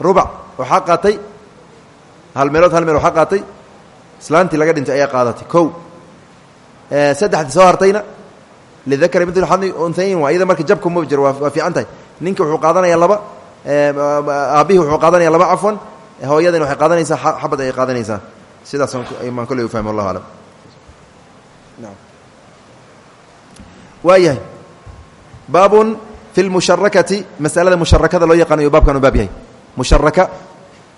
rubac waxaa qaatay hal meelood hal meel waxaa qaatay islaantii laga dhintay ayaa qaadatay. Kow saddexdii soo hartayna lidakari xadni unhayin waa iyada marka jabka ma jiro waa fiican tahay. Ninka wuxuu qaadanayaa laba aabbihii wuxuu qaadanaya laba cafwan hooyadani waxay qaadanaysaa xabad ayay qaadanaysaa. Sidaas maan kolley ufahmi wallahu aclam waayahay baabun fi lmusharakati masalada musharakada loo yaqaanayo baabkan u baab yahay musharaka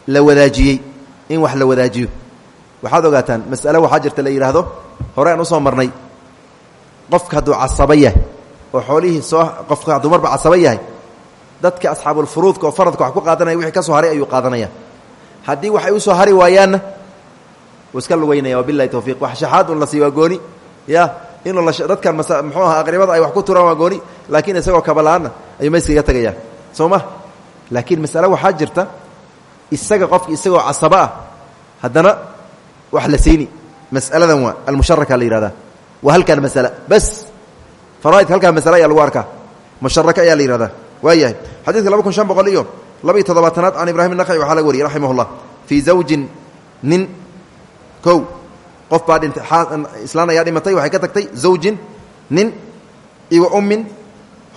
la wadaajiyey in wax la wadaajiyo. Waxaad ogaataan mas'ale waxaa jirta la yidhaahdo hore aan u soo marnay qofka hadduu casaba yahay oo xoolihii soo qofka hadduu marba casaba yahay dadka asxaabulfuruudka oo faradka wax ku qaadanaya wixii ka soo haray ayuu qaadanaya. Haddii waxay u soo hari waayaanna wuu iska lugeynaya wabilahi towfiiq wax shaxaad un la sii waa gooni. Ya in dadkan muxuu aha aqribada ay wax ku turaan waa gooni laakiin isagoo kabala-aanna ayuu mayskaga tegayaan soo ma laakiin masale waxaa jirta isaga qofka isagoo casaba ah haddana wax la siini. Masaladan waa almusharaka la yihahdaa waa halkan masale bas faraaidka halkaa masale ayaa lagu arkaa. Musharaka ayaa la yihahdaa waa yahay. Xadiidka laba kun shan boqol iyo laba iyo toddobaatanaad can ibrahim naqci waxaa laga wariyey raximah llah fii zawjin nin kow qof baa dhintay islaan ayaa dhimatay waxay ka tagtay zawjin nin iyo wa ummin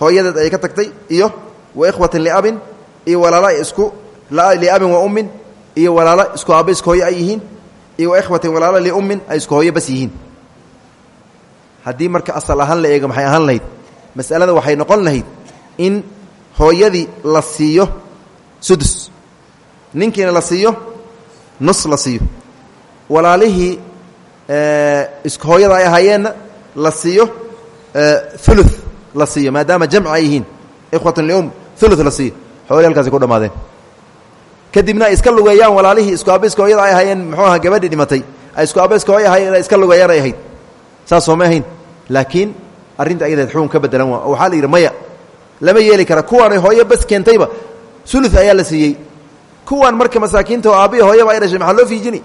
hooyadeed ayay ka tagtay iyo wa ikhwatin liabin iyo walaala isku liabin wa ummin iyo walaalo isku aabba isku hooyo ay yihiin iyo wa ikhwatin walaalo liummin ay isku hooyo bas yihiin. Haddii marka asal ahaan la eego maxay ahaan lahayd? Masalada waxay noqon lahayd in hooyadii la siiyo sudus ninkiina la siiyo nus la siiyo. Walaalihii isku hooyada ay ahaayeenna la siiyo ulu la siiyo maadaama jamc ay yihiin. Ikhwatun lium la siiyo xoolii halkaasi ku dhammaadeen kadibna ay iska lugeeyaan walaalihii isku aaba iska hooyada ay ahaayeen muxuu aha gabadhii dhimatay ay isku aaba iska hooy ahaayeen ay iska lugeeyaan ay ahayd. Saas sooma ahayn. Laakiin arrinta ayadaed xugun ka bedelan waa waxaa la yidhi lama yeeli kara. Kuwaanay hooyo bas keentayba ulu ayaa la siiyey. Kuwan marka masaakiinta oo aabbihi hooyaba ay dhashay maxaa loo fiijini?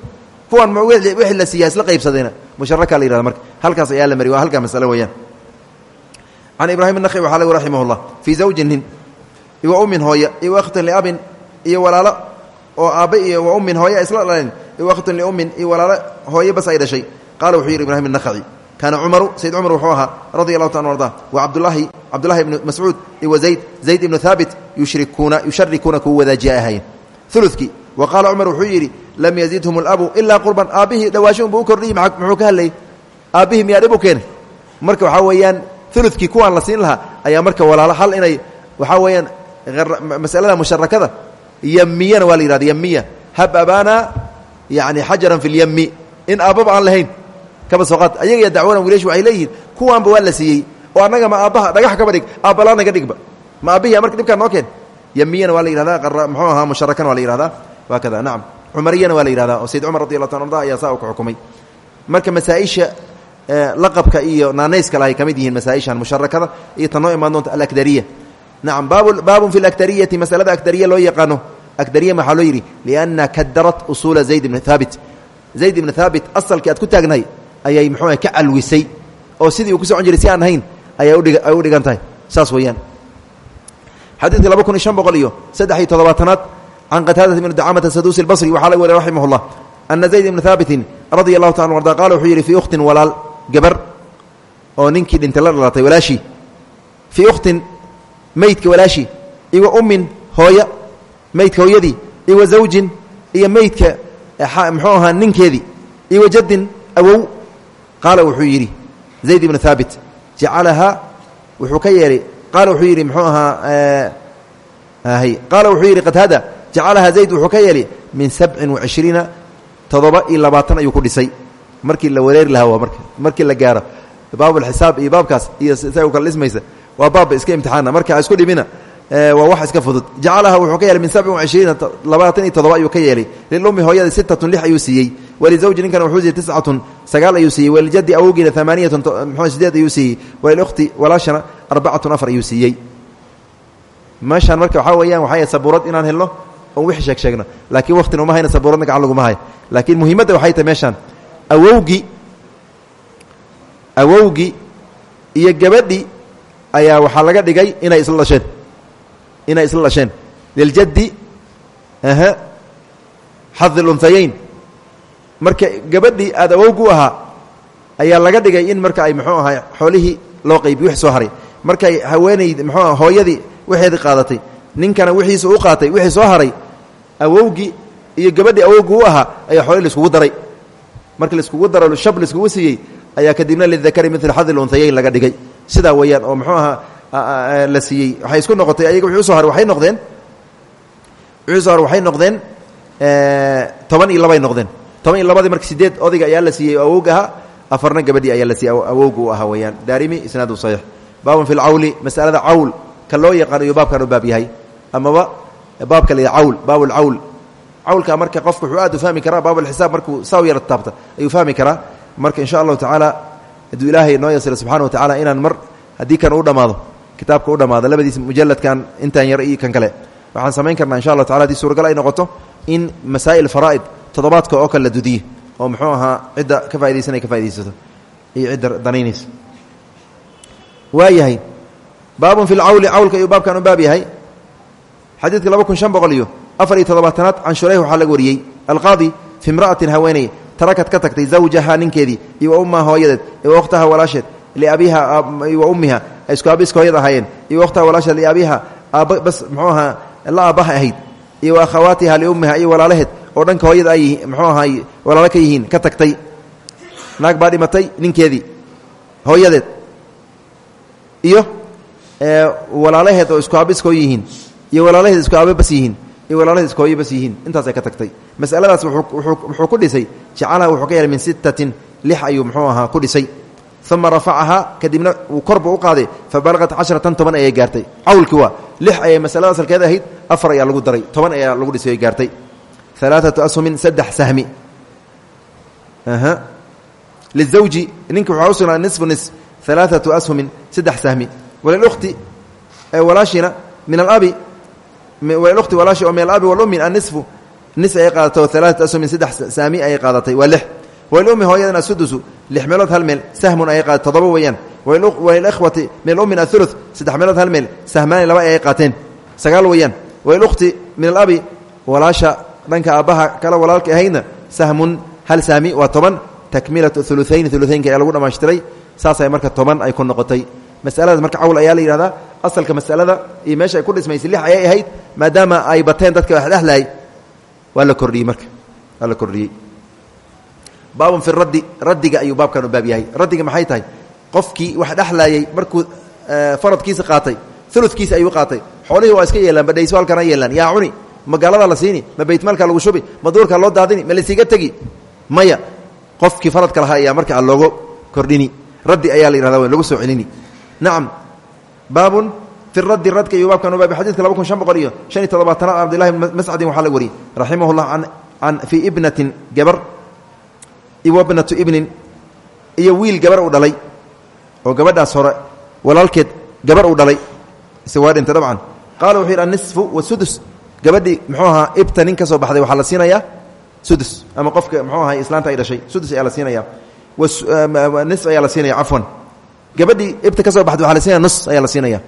Kuwan wixii la siiyaa isla qaybsadeena musharaka la yihahda marka. Halkaas ayaa la mariy waa halkaa masale weeyaan. Can ibraahim naqi waxaa lagu raximah llah fii iyo wa ummin hooya iyo wakhtin liabin iyo walaalo oo aabbe iyo ummin hooya isla dhaleen iyo wakhtin liummin iyo walaalo hooye bas ay dhashay. Qaala wuxuu yidhi ibrahim naqaci kaana cumaru sayd cumar wuxuu ahaa radi allahu ta arda wa cabdulahi cabdulahi ibnu mascuud iyo wa zayd zayd ibnu haabit yushrikuuna yusharikuuna kuwa wadaajiya ay ahaayeen ulukii wa qaala cumar wuxuu yidhi lam yazidhum alabu ilaa qurban aabbihii dhawaasho unbuu u kordhiyey muxuu ka hadlayay aabbihii miyaa dhib marka waxaa weeyaan ulukii kuwaan la siin lahaa ayaa marka walaalo hal inay waxaa weeyaan masalada musharakada yamiyana waa la yihahda yamiya hab abaana yani xajaran fi lyami in aabbaba aan lahayn kaba sooqaad ayaga iyo dacwadan wiilashu waxay leeyihiin kuwaanba waa la siiyey oo annaga ma aabbaha dhagax kaba dhig aabbala naga dhigba ma aabbihiya marka dhibkaan noo keen yamiyana waa la yihahdaa muxuu ahaa musharakana waa la yihahdaa waa kada nacam cumariyana waa la yihahdaa oo sayd cumar radi allah ta arda ayaa saa u ka xukumay marka masaaisha laqabka iyo naanayska lahay ka mid yihiin masaaishan musharakada iyo tan noo imaan doonta alakdariya nacam baabun fi lakdariyati masalada akdariya loo yaqaano. Akdariya maxaa loo yidhi? Lianna kadarat usuula zayd ibni haabit zayd ibni haabit asalkii aad ku taagnahay ayay muxuuah ka calwisay oo sidii uu ku socon jiray si aan ahayn ayay ay u dhigan tahay. Saas weeyaan. Xadiidka laba kun iyo shan boqol iyo saddex iyo toddobaatanaad can qataadata ibni dacamata saduusi albasri waxaa laga wariy raximah llah ana zayd ibna haabitin radia allahu taala arda qala wuxuu yidhi fii ukhtin walaal gabar oo ninkii dhintay la dhalatay walaashii fii ukhtin meydka walaashii iwa ummin hooya meydka hooyadii iwa zawjin iyo meydka muxuu ahaa ninkeedii iwa jaddin awow qaala wuxuu yidhi zayd ibnu haabit jacalahaa wuxuu ka yeelay qaala wuxuu yidhi muxuu ahaa qaala wuxuu yidhi qataada jacalahaa zayd wuxuu ka yeelay min sabcin wacishriina toddoba iyo ayuu ku dhisay. Markii la wareeri lahaa markii la gaaro baabulxisaab iyo baabkaas iyo sa kala dhismaysa waa baabba iska imtixaana marka isku dhibina waa wax iska fudud. Jacalaha wuxuu ka yeelay min sabcin wacishriina labaatan ayuu ka yeelay. Lilummi hooyada sittatun lix ayuu siiyey. Walizawji ninkana wuxuu siiyey tiscatun sagaal ayuu siiyey. Walijaddi awowgiina amaaniyatun mxuu sideed ayuu siiyey. Walilukhti walaashana arbacatun afar ayuu siiyey. Meeshaan marka waxaa weeyaan waxay sabuurad inaan helno oon wix sheeg sheegno. Laakiin waktina uma hayna sabuuradna gacan laguma hayo laakiin muhiimadda waxay tahay meeshaan awowgii awowgii iyo gabadhii ayaa waxaa laga dhigay inay isla dhasheen. Inay isla dhasheen. Liljaddi aha xadi lunhayayn marka gabadhii aad awowgu ahaa ayaa laga dhigay in marka ay muxuu ahaa xoolihii loo qaybiy wix soo haray. Markay haweenayd muxuu aha hooyadii waxeedii qaadatay ninkana wixiisa u qaatay wixii soo haray awowgii iyo gabadhii awowgu u ahaa ayaa xoolihii laiskugu daray. Markii laiskugu daro shab laiskugu siiyey ayaa kadibna lidakari mil xadi lunhayayn laga dhigay sidaa weeyaan oo muxuu ahaa la siiyey. Waxay isku noqotay ayaga wixii u soo haray waxay noqdeen? Wixii u soo haray waxay noqdeen toban iyo labay noqdeen. Toban iyo labadii marka sideed odayga ayaa la siiyey awowg ahaa afarna gabadhii ayaa la siiyey awowga u ahaa weeyaan. Daarimi isnaadu saxiix. Baabun fi lcawli masalada cawl ka loo yaqaano iyo baabkan u baab yahay amaba baabka la cawl baab lcawl cawlka marka qofku wuxuu aad u fahmi karaa baabulxisaab markuu saa yara taabta ayuu fahmi karaa. Marka insha allahu tacaala hadduu ilaahay noo yasiro subxana wa tacala inaan mar haddii kan u dhammaado kitaabka u dhammaado labadiis mujaladkan intaan yar iyo kan kale. Waxaan samayn karnaa insha allahu tacala haddii suuragal ay noqoto in masaa'il faraa'id toddobaadka oo kale la oo muxuu ahaa cidda ka faidaysan ay ka faidaysato iyo cidda danaynaysa. Waayahay baabun fi lcawli cawlka ayuu baabkan u yahay. Xadiidka laba kun shan boqol iyo afar iyo toddobaatanaad can shurayh waxaa laga wariyey fi imra'atin haweeney tarakad ka tagtay zawjaha ninkeedii iyo wa ummaha hooyadeed iyo wakhtaha walaasheed liabiha wa ummiha isku aabiska hooyad ahaayeen iyo wakhtaha walaasheed liabiha aabba bas muxuu ahaa la aabbaha ahayd iyo wa akhawaatiha liummiha iyo walaalaheed oo dhanka hooyada ay muxuu ahaay walaalo ka yihiin ka tagtay. Naag baa dhimatay ninkeedii hooyadeed iyo walaalaheed oo isku aabiskoo yihiin iyo walaalaheed isku aabe bas yihiin iyo walaalaheed isku hooyo bas yihiin intaasay ka tagtay. Masaladaas wuxuu ku dhisay jacalaha wuxuu ka yeelay min sittatin lix ayuu muxuu ahaa ku dhisay. Uma rafacahaa kadibna uu korba u qaaday fa balaqat casharatan toban ayay gaartay. Cawlkii waa lix ayay masalada asalkeeda ahayd afar ayaa lagu daray toban ayaa lagu dhisay gaartay. Alaaatu ashumin saddex sahmi. Lizawji ninka waxaa u sugnaa nisfu nis. Alaaatu ashumin saddex sahmi. Walilukhti walaashina min alabi walilukhti walaashi oo min alabi walummi annisfu nis ayay qaadatay oo alaaatu ashumin saddex sahmi ayay qaadatay waa lix. Walummi hooyadana asudusu lix meelood hal meel sahmun ayay qaadatay toddoba weeyaan. Walikhwati min alummin athulu saddex meelood hal meel sahmaani laba ayay qaateen. Sagaal weeyaan. Walilukhti min alabi walaasha dhanka aabbaha kala walaalka ahaydna sahmun hal sahmi waa toban. Takmilatu uluayn uluaynka ayaa lagu dhammaystiray saasay marka toban ay ku noqotay. Masaladaas marka cawl ayaa la yidhahdaa asalka masalada iyo meesha ay ku dhismaysay lix ayay ahayd maadaama ay bateen dadka waa la kordhiyey marka. Waa la kordhiyey. Baabun fi raddi raddiga ayuu baabkan u baab yahay. Raddiga maxay tahay? Qofkii wax dhexlaayey markuu faradkiisa qaatay uludkiisa ayuu qaatay. Xoolihii waa iska yeelaan badhayso halkana yeelaan. Yaa cuni magaalada la siini ma baytmaalka lagu shubi ma duurka loo daadini ma lasiga tegi. Maya qofkii faradka lahaa ayaa marka a loogu kordhini. Raddi ayaa la yihahda lagu soo celini. Nacam baabun fi raddi radka iyo baabkan baab xadidka laba kun shan boqol iyo shan iyo toddobaatanaad cabdillahi bn mascadin waxaa laga wariyey raximahullah fii ibnatin gabar iwabnatu ibnin iyo wiil gabar uu dhalay oo gabadhaas hore walaalkeed gabar uu dhalay ise waa dhintay dabcan. Qaala wuxuu yidhi annisfu wasudus gabadhii muxuu ahaa ibta nin ka soo baxday waxaa la siinayaa sudus ama qofka muxuu ahay islaanta ay dhashay sudus ayaa la siinaya nis ayaa la siinaya cafwan gabadhii ibta ka soo baxday waxa la siinaya nus ayaa la siinaya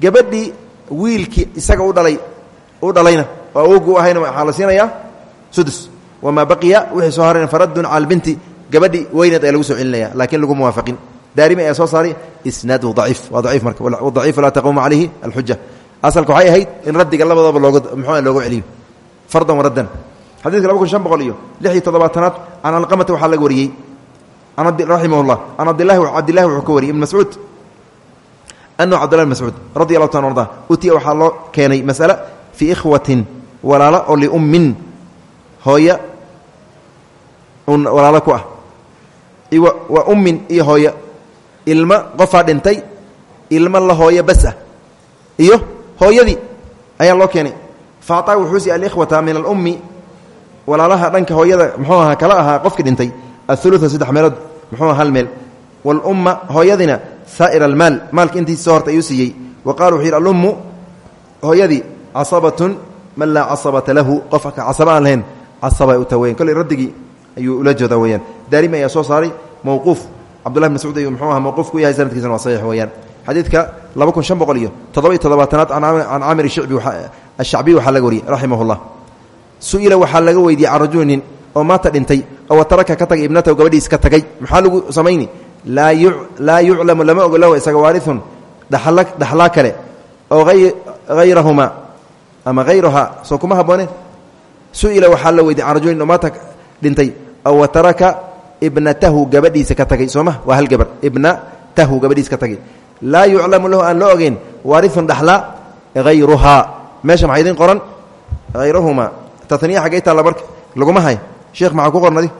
gabadhii wiilkii isaga u dhalay u dhalayna oo awowgu u ahayna waxaa la siinayaa sudus. Wamaa baqiya wixii soo hareen faradun cala albinti gabadhi weyneed ayaa lagu soo celinaya laakiin lagu muwaafaqin daarimi ayaa soo saaray isnaaduhu daciif waa daciif marka wadaciifu laa taquumu calayhi alxuja asalka waxay ahayd in raddiga labadaba looga muxuu looga celiyo fardan waraddan xadidka laba kun shan boqol iyo lix iyo toddobaatanaad can alqamata waxaa laga wariyey. Raximah llah can cabdilahi cabdillahi wuxuu ka wariyey ibn mascuud anahu cabdillah bn mascuud radi allahu ta arda utiya waxaa loo keenay masale fii ikhwatin walaalo oo liummin hooya walaalo ku ah wa ummin iyo hooyo ilmo qofaa dhintay ilmo la hooyo bas ah iyo hooyadii ayaa loo keenay faacaa wuxuu siiyey alikhwata min alummi walaalaha dhanka hooyada muxuu ahaa kala ahaa qofkii dhintay aulua saddex meelood muxuu hal meel waalumma hooyadina saa'ir almaal maalka intiisa horta ayuu siiyey wa qala wuxuu yidhi alummu hooyadii casabatun man laa casabata lahu qofka casaba aan lahayn casaba u taweyen kolley raddigii ayuu ula jeedaa weyaan daarimi ayaa soo saaray mowquuf cabdullahi bn mascuud ayuu muxuu aha mowquuf ku yahay sanadkiisana waa saxiix weeyaan xadiidka laba kun shan boqol iyo toddoba iyo toddobaatanaad can caamir ashacbiy waxaa laga wariyey raximah llah su'ila waxaa laga weydiiyey can rajuli nin oo maanta dhintay oo taraka ka tagay ibnatahu gabadhiis ka tagay maxaa lagu samayni laa yuclamu lama ogo lahu isaga waariun dhaxlaa kale oo hayrahumaa ama hayrahaa soo kuma haboone. Su'ila waxaa la weydiy can rajulin oo maanta dhintay oo taraka ibnatahu gabadhiisa ka tagay. Sooma waa hal gabar ibnatahu gabadhiis ka tagay. Laa yuclamu lahu aan loo ogeyn waariun dhaxlaa hayruhaa meesha maxaa idin qoran? Hayrahumaa taniya xaggey taalla marka laguma hay sheekh maxaa ku qoran adi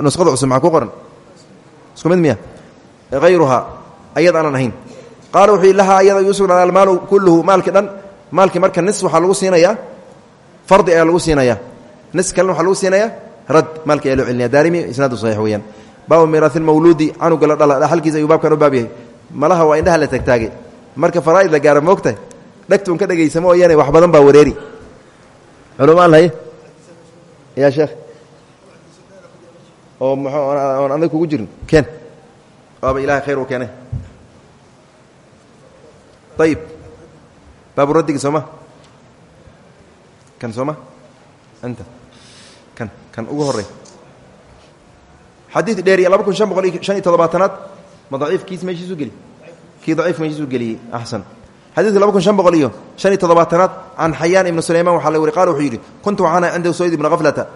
nusqada cusub maxaa ku qoran? Isku mid miya hayruhaa ayad aanan ahayn qaala wuxuu yidhi lahaa ayada yuu sugnaaday almaalu kulluhu maalkii dhan maalkii marka nis waxaa lagu siinayaa fardi ayaa lagu siinayaa nis kalena waxaa lagu siinayaa rad maalki ayaa loo celinaya daarimi isnaadu saxiix weeyaan baabu miiraati lmawluudi canuga la dhala dhaxalkiisa ayuu baabkan u baab yahay malaha waa indhaha la tagtaagay marka faraa'id la gaaro moogtahay dhegtuun ka dhegaysa mooyaane wax badan baa wareeri culumaan lahaye yaa sheekh oo mxoon adag kugu jirin keen waaba ilahay khayr u keene ayib baaburadigi sooma kan sooma anta. Kan kan ugu horey xadiid dheeriya laba kun shan boqol iyo shan iyo toddobaatanaad. Ma daciifkiis meeshiisu geli? Kii daciif meeshiisu geliyey axsan. Xadiidka laba kun shan boqol iyo shan iyo toddobaatanaad can xayaan ibni sulaymaan waxaa la wari qaal wuxuu yidhi kuntu waxaana cinda usayd ibna kaflata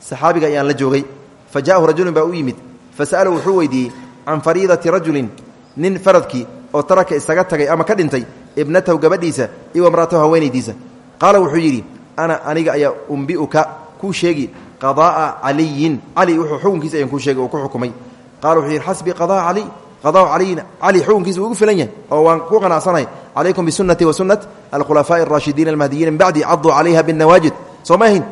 saxaabiga ayaan la joogay. Fa ja'ahu rajulun baa u yimid. Fa sa'alahu wuxuu weydiiyey can fariidati rajulin nin faradkii oo taraka isaga tagay ama ka dhintay ibnatahu gabadhiisa iyo wamra'atahu haweenaydiisa qaala wuxuu yidhi ana aniga ayaa umbi'uka kuu sheegi qadaa'a caliyin. Cali wuxuu xukunkiisa ayaan kuu sheegay oo ku xukumay. Qaala wuxuu yidhi xasbii qadaa cali qadaau caliyin. Cali xukunkiisa wuu filan yahay oo waan ku qanacsanahay. Calaykum bisunati wa sunnat alkhulafaa'i araashidiina almahdiyiina min bacdi caduu calayha binnawaajid. Soo ma ahayn?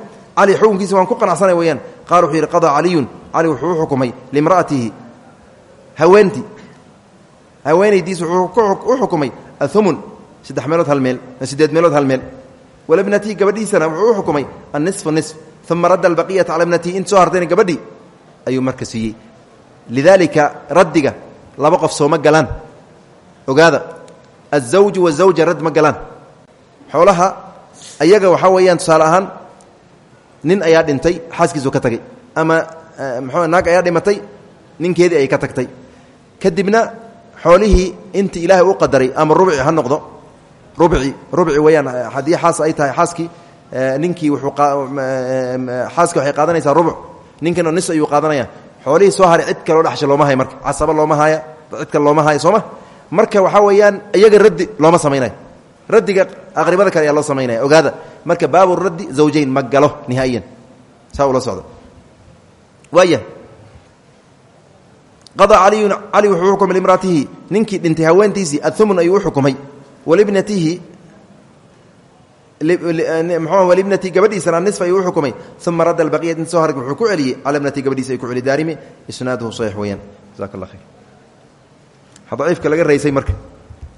Xukunkiisa waan ku qanacsanay weeyaan. Qala wuxuu yidhi qadaa caliyun. Cali wuxuu xukumay limra'atihi haweentii haweenaydiis wuxuu u xukumay ahumun saddex meelood hal meel siddeed meelood hal meel. Walabnatihi gabadhiisana wuxuu u xukumay annisfu nisf uma radda albaqiyata cala ibnatihi int soo hartayna gabadhii ayuu marka siiyey. Raddiga laba qof sooma galaan. Ogaada azawju wazawja rad ma galaan. Ayaga waxaa weeyaan tusaale ahaan nin ayaa dhintay xaaskiisu ka tagay. Ama mxuu naag ayaa dhimatay ninkeedii ayay ka tagtay kadibna xoolihii intii ilaahay u qadaray ama rubci ha noqdo. Rubci rubci weeyaan haddii xaas ay tahay xaaskii ninkii wuxuu xaaski waxay qaadanaysaa rubuc. Ninkana nis ayuu qaadanaya. Xoolihii soo haray cid kaloo dhexsha looma haya marka. Casaba looma haya cid kale looma haya marka waxaa weeyaan iyaga raddi looma samaynayo raddiga aqribada kale ayaa loo samaynaya ogaada marka baabu raddi zawjayn ma galo nihaa'iyan saa socdo. Waaya qadaa caliyun cali wuxuu xukumay limraatihi. Ninkii dhintay haweentiisii ahumun ayuu u xukumay. Walibnatihi mxuu walibnati gabadhiisana nisf ayuu u xukumay. Uma radda albaqiyat inta soo harg wuxuu ku celiyey. Cala ibnati gabadhiisa ay ku celiy daarimi. Isnaaduhu saxiix weeyaan. Jasak allah khayr daciifka laga raysay marka.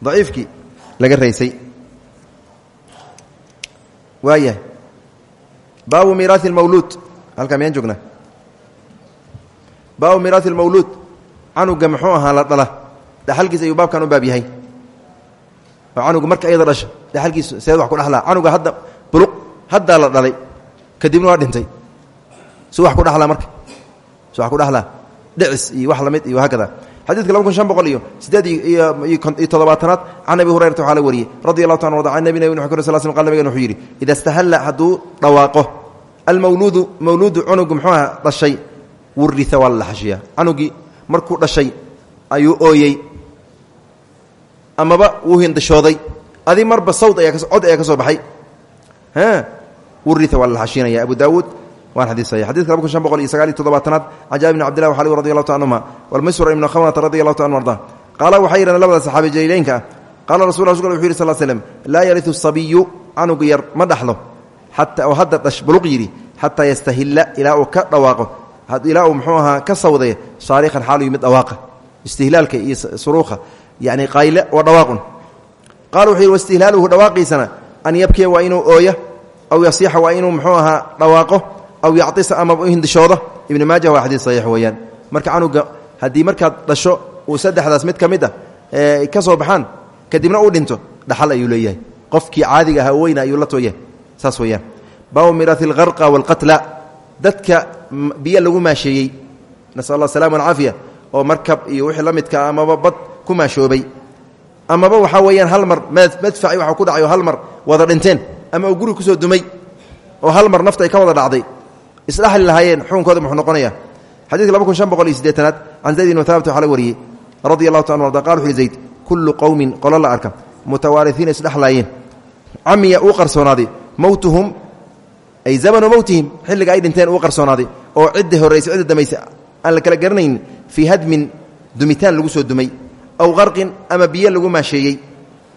Daciifkii laga raysay. Waaya baabu miiraai lmawluud halkaa miyaan joognaa baabu miiraai lmawluud canuga muxuu ahaa la dhala. Dhaxalkiisa ayuu baabkan u baab yahay. Oo canuga marka ayada dhasha dhaxalkiisu seed wax ku dhalaa canuga hadda buluq haddaa la dhalay kadibna waa dhintay. Su wax ku dhalaa marka. Su wax ku dhalaa dhicis iyo wax la mid iyo hakada xadidka laba kun shan boqol iyo sideed iyo toddobaatanaad can abi hurayrata waxaa la wariyey. Radi allahu ta arda can nabi nabig nux kor sl qal nabigan wuxuu yidhi ida istahalla hadduu dhawaaqo almawluudu mawluudu cunugu muxuu aha dhashay wuria waa la dhaxashiyaa canugii markuu dhashay ayuu ooyey. Amaba wuu hindashooday adi marba sawd ayaa cod ayaa ka soo baxay. Wuria waa la dhaxashiinaya abu daawuud waan xadii saxiix xadidka laba shan boqol iyo iyo toddobaatanaad can jaabir bn cabdillah waxali radi allahu ta anhuma walmiswar ibnu khamrata radi allahu ta anu arda. Qaala waxay labada saxaabi jaliileynka ah qaala rasul rasulka wuxu yidhi sal slm laa yariu sabiyu canugu yar ma dhaxlo xata oo hadda dhash buluq yidhi yastahilla ilaa uu ilaa uu muxuu ahaa ka sawdaya saarikan xaalu yimid dhawaaqa istihlaalka iyo suruuqa yani qayle waa dhawaaqun. Qala wuxuu yidhi waistihlaaluhu an yabkiya waa inuu ooya aw yasiixa waa inuu muxuu ahaa dhawaaqo aw yacisa amaba u hindishooda ibnu maaja waa xadiis saxiix weeyaan. Marka canuga haddii markaad dhasho uu saddexdaas mid ka mid ah ka soo baxaan kadibna uu dhinto dhaxal ayuu leeyahay. Qofkii caadiga ahaa weyna ayuu la tooyahay saas weeyaan. Baabu miiraati algarqa waalqatla dadka biyo lagu maasheeyey. Nasal allah asalama alcaafiya oo markab iyo wixii la midka amaba bad ku maashoobay. Amaba waxaa weeyaan hal mar madfaci waxa ku dhacay oo hal mar wada dhinteen ama uu guri ku soo dumay oo hal mar nafta ay ka wada dhacday. Isdhaxli lahaayeen xukunkooda muxuu noqonaya xadidka laba kun shan boqol iyo siddeetanaad can zayd ibn thaabit waxaa la wariyey radi allahu zayd kullu qowmin qolo la arka mutawaariiina isdhexlaayeen camiya uu qarsoonaaday mowtuhum ay zamanu mowtihim xilliga ay dhinteen uu qarsoonaaday oo cidda horraysa cidda damaysa aan la kala garanayn fii hadmin dumitaan lagu soo dumay aw qarqin ama biyo lagu maasheeyey.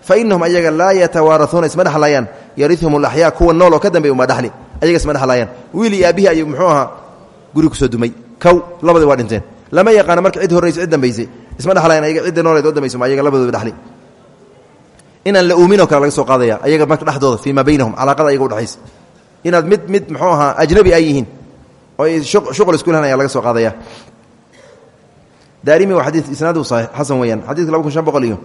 Fa inahum ayaga laa yatawaarauuna isma dhexlaayaan yariuhum alaxyaa kuwa nool oo ka dambeey uma dhexli ayaga isma dhexlaayaan wiil iyo aabbihi muxuu ahaa guri ku soo dumay. Kow labadii waa dhinteen. Lama yaqaano marka cid horraysa cid dambaysay isma dhexlayan ayaga cidda nooleed oo dambaysa ayaga labadooda dhexli inaan la uuminoo kale laga soo qaadaya ayaga marka dhexdooda fii maa baynahum calaaqada ayaga udhexaysa inaad mid mid muxuu ahaa ajnabi ay yihiin. Oo shuqul isku lehan laga soo qaadaya. Daarimi waa xadii isnaadu xasan weeyaan. Xadidka laba kun shan boqol iyo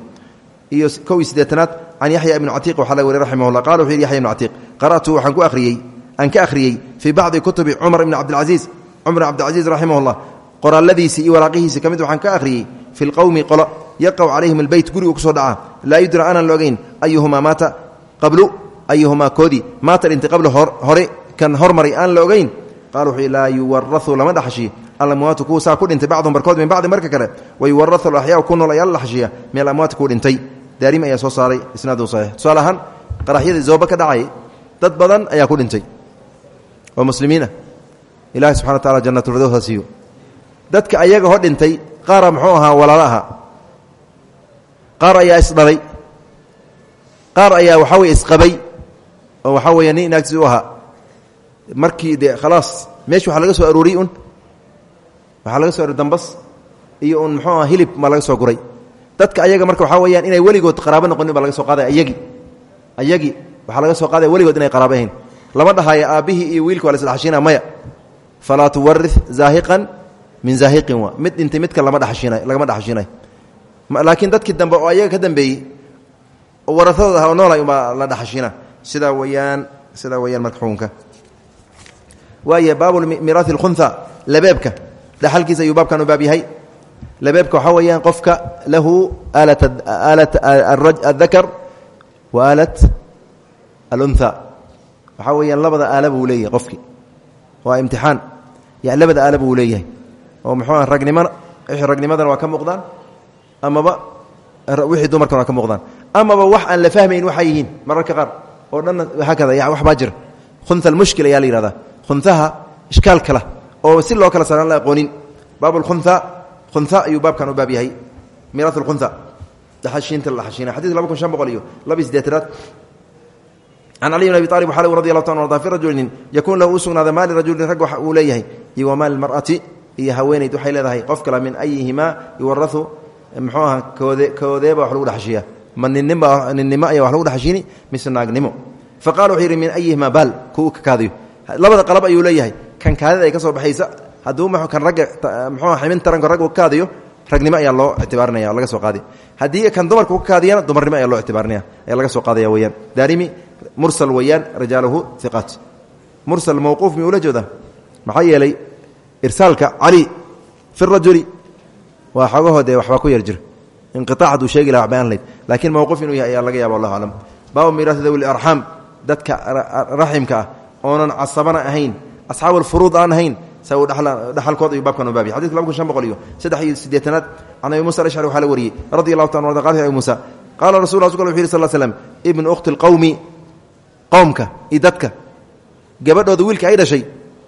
iyo kow iyo siddeetanaad can yaxya ibnu catiiq waxaa laga wariy raximahullah. Qala wuxu yidhi yaxya ibnu catiiq qara'tu waxaan ku akhriyey aan ka akhriyey fii bacdi kutubi cumar ibni cabdilcasiis cumar cabdilcasiis raximahullah qoraalladiisii iyo waraaqihiisii ka mid waxaan ka fi lqowmi qolo yaqaw calayhim albeyt gurigu ku soo dhacaa laa yudra aanan la ogeyn ayuhumaa qablu ayuhumaa koodii maata dhintay qablu hore kan hormaray aan la ogeyn qala wuxuu laa yuwarau lama dhaxashiyo alamwaatu kuwa saa ku dhintay bacdum barkood min bacdi marka kale wayuwarau alaxyaau ku nool ayaa la min alamwaati kuu dhintay daarimi ayaa soo saaray isnaadu saxiix tusaale ahaan zooba ka dhacay dad badan ayaa ku dhintay oo muslimiin ah ilahi wa taala jannatulfirdows siiyo dadka ayaga ho dhintay qaara muxuu ahaa walaalo ahaa ayaa isdhalay qaar ayaa waxaa weye isqabay oo waxaa weeya nin inaagtiis u ahaa. Markii dee khalaas meesha waxaa laga soo arooriyey un waxaa laga soo arooriy dambas. Iyo un muxuu aha hilib maa laga soo guray. Dadka ayaga marka waxaa weyaan inay weligood qaraabo noqonin baa laga soo qaadaya ayagii ayagii waxaa laga soo qaadaya weligood inay qaraabo ahayn. Lama dhahaayo aabbihii iyo wiilki waa la isdhaxashiinaya maya. Falaa tuwari zaahiqan min zaahiqin waa mid dhintay midka lama dhashiinay lagama dhaxashiinayo laakiin dadkii dambe oo ayaga ka dambeeyey oo waraadooda aha oo noolay umbaa la dhaxashiina sidaa weyaan sidaa weyaan marka xukunka waaya baabu miraai اlkhunha labeebka. Dhaxalkiisa ayuu baabkan u baab yahay. Labeebka waxaa weeyaan qofka lahu aalat adakar wa aalat alunha waxaa labada aalaba uu leeyahay qofkii waa imtixaan. Yani labada aalaba uu leeyahay. Oo muxuu ragnimona wixii ragnimadana waa ka muuqdaan amaba wixii dumarkana waa ka muuqdaan. Amaba wax aan la fahmayn waxay mararka qaar oo dhanna haakada ya wax baa jira. Khunha almushkil ayaa la yihahdaa khunhaha ishkaal kala oo si loo kala saaraan la aqoonin. Baab اlkhunha khunha ayuu baabkan u baab yahay. Miiraat اlkhunha dhaxashiinta la dhaxashiina xadidka laba kun shan boqol iyo laba sideetanaad can cali bn abi alib waxaa radi allahu ta arda fi rajulin yakuun lahu u sugnaada maali rajulin rag waxa uu leeyahay. Iyo wamaali mar'ati iyo haweenayd waxay leedahay. Qof kale min ayihimaa yuwarau muxuu aha koode koodeeba wax lagu dhexashiiya ma ninnimo ayaa wax lagu dhexashiini mise naagnimo. Fa qala wuxuu yidhi min ayihimaa baal? Kuu ka kaadayo. Labada qalab ayuu leeyahay. Kan kaadida ay ka soo baxaysa hadduu kan ragga muxuu ximin taranka ragga ka kaadayo ragnimo ayaa loo ictibaarinaya laga soo qaadaya haddii kan dumarka ka kaadiyana dumarnimo ayaa loo ictibaarinaya ayaa laga soo qaadaya weyaan daarimi mursal weeyaan rijaaluhu iqaat mursal mawquuf mi ula jeeda maxaa yeelay irsaalka cali fi rajuli waa xogahoo dee waxbaa ku yar jira inqiaac sheegi laha waxbay aan layd laakiin mowqif inuu yahay ayaa laga yaaba wallahu aclam baabu miiraasi dawi larxaam dadka raximka ah oonan casabana ahayn asxaab alfuruud aan ahayn sa uu dhaxalkooda ayuu baabkan u baabiy xadidka laba kun shan boqol iyo saddex iyo siddeetanaad can abi musa alashcari waxaa la wariyey radi allahu taala arda qal abi muusa qaala rasul rasulka wuxu yiri sal slm ibnu ukhti lqowmi qowmka iyo dadka gabadhooda wiilka ay dhashay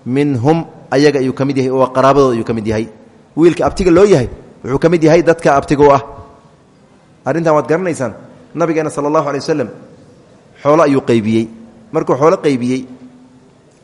minhum ayaga ayuu ka mid yahay oo qaraabadooda ayuu ka arrintan waad garanaysaan nabigeena sala allahu alay wasalam xoolo ayuu qaybiyey. Markuu xoolo qaybiyey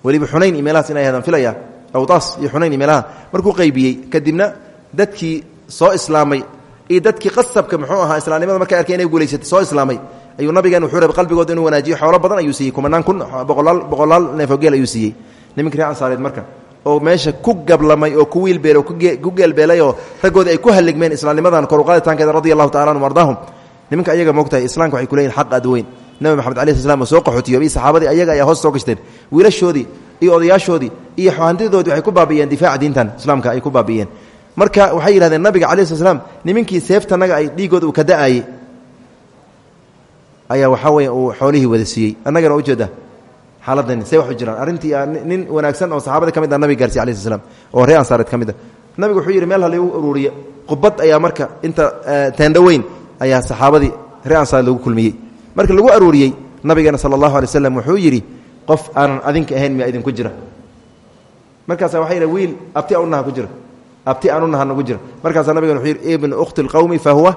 weliba xunayn iyo meelahaas inay hadaan filaya awdaas iyo xunayn iyo markuu qaybiyey kadibna dadkii soo islaamay iyo dadkii qasabka muxuu ahaa islaamnimada markay arkeen inay guulaysatay soo islaamay ayuu nabigeen wuxuu rabay qalbigooda inuu wanaajiyo xoolo badan ayuu siiyey kumanaan kun boqolaal boqolaal neefogeel ayuu siiyey. Nimanka reer ansaareed marka oo meesha ku gablamay oo ku wiilbeelay oo ku geelbeelay oo raggoodii ay ku halligmeen islaamnimadan koruqaaditaankeeda radi allahu tacala anhum ardaahum. Nimanka ayaga moogtahay islamka waxay kuleeyihin xaq aad nabi maxamed alai sl slam oo soo qaxootiyo iyo saxaabadii ayaga ayaa hoos soo gashteen. Wiilashoodii iyo odayaashoodii iyo hantidoodii waxay ku baabi'iyeen difaaca diintan. Islaamka ay ku baabi'iyeen. Marka waxay yidhahdeen nabiga calayi sl slam nimankii seeftanaga ay dhiiggooda uu ka da'ayey ayaa waxaa weya uu xoolihii wada siiyey. Annagana ujeeda xaaladani see wax u jiraan. Arrintii nin wanaagsan oo saxaabada ka mid ah nabiga gaarsiy alai sl slam oo reer ansaareed ka mid a nabigu wuxuu yidhi meel ha lagu uruuriya qubad ayaa marka inta teendho weyn ayaa saxaabadii reer ansaareed lagu kulmiyey. Marka lagu aruuriyey nabigeena sala allahu alay slam wuxuu yidhi qof aanan adinka ahayn miyaa idinku jira? Markaasa waxay yidhi wiil abti aan unaha ku jira. Abti aan unaha nagu jira. Markaasaa nabigena wuxuu yidhi ibnu ukhti lqowmi fa huwa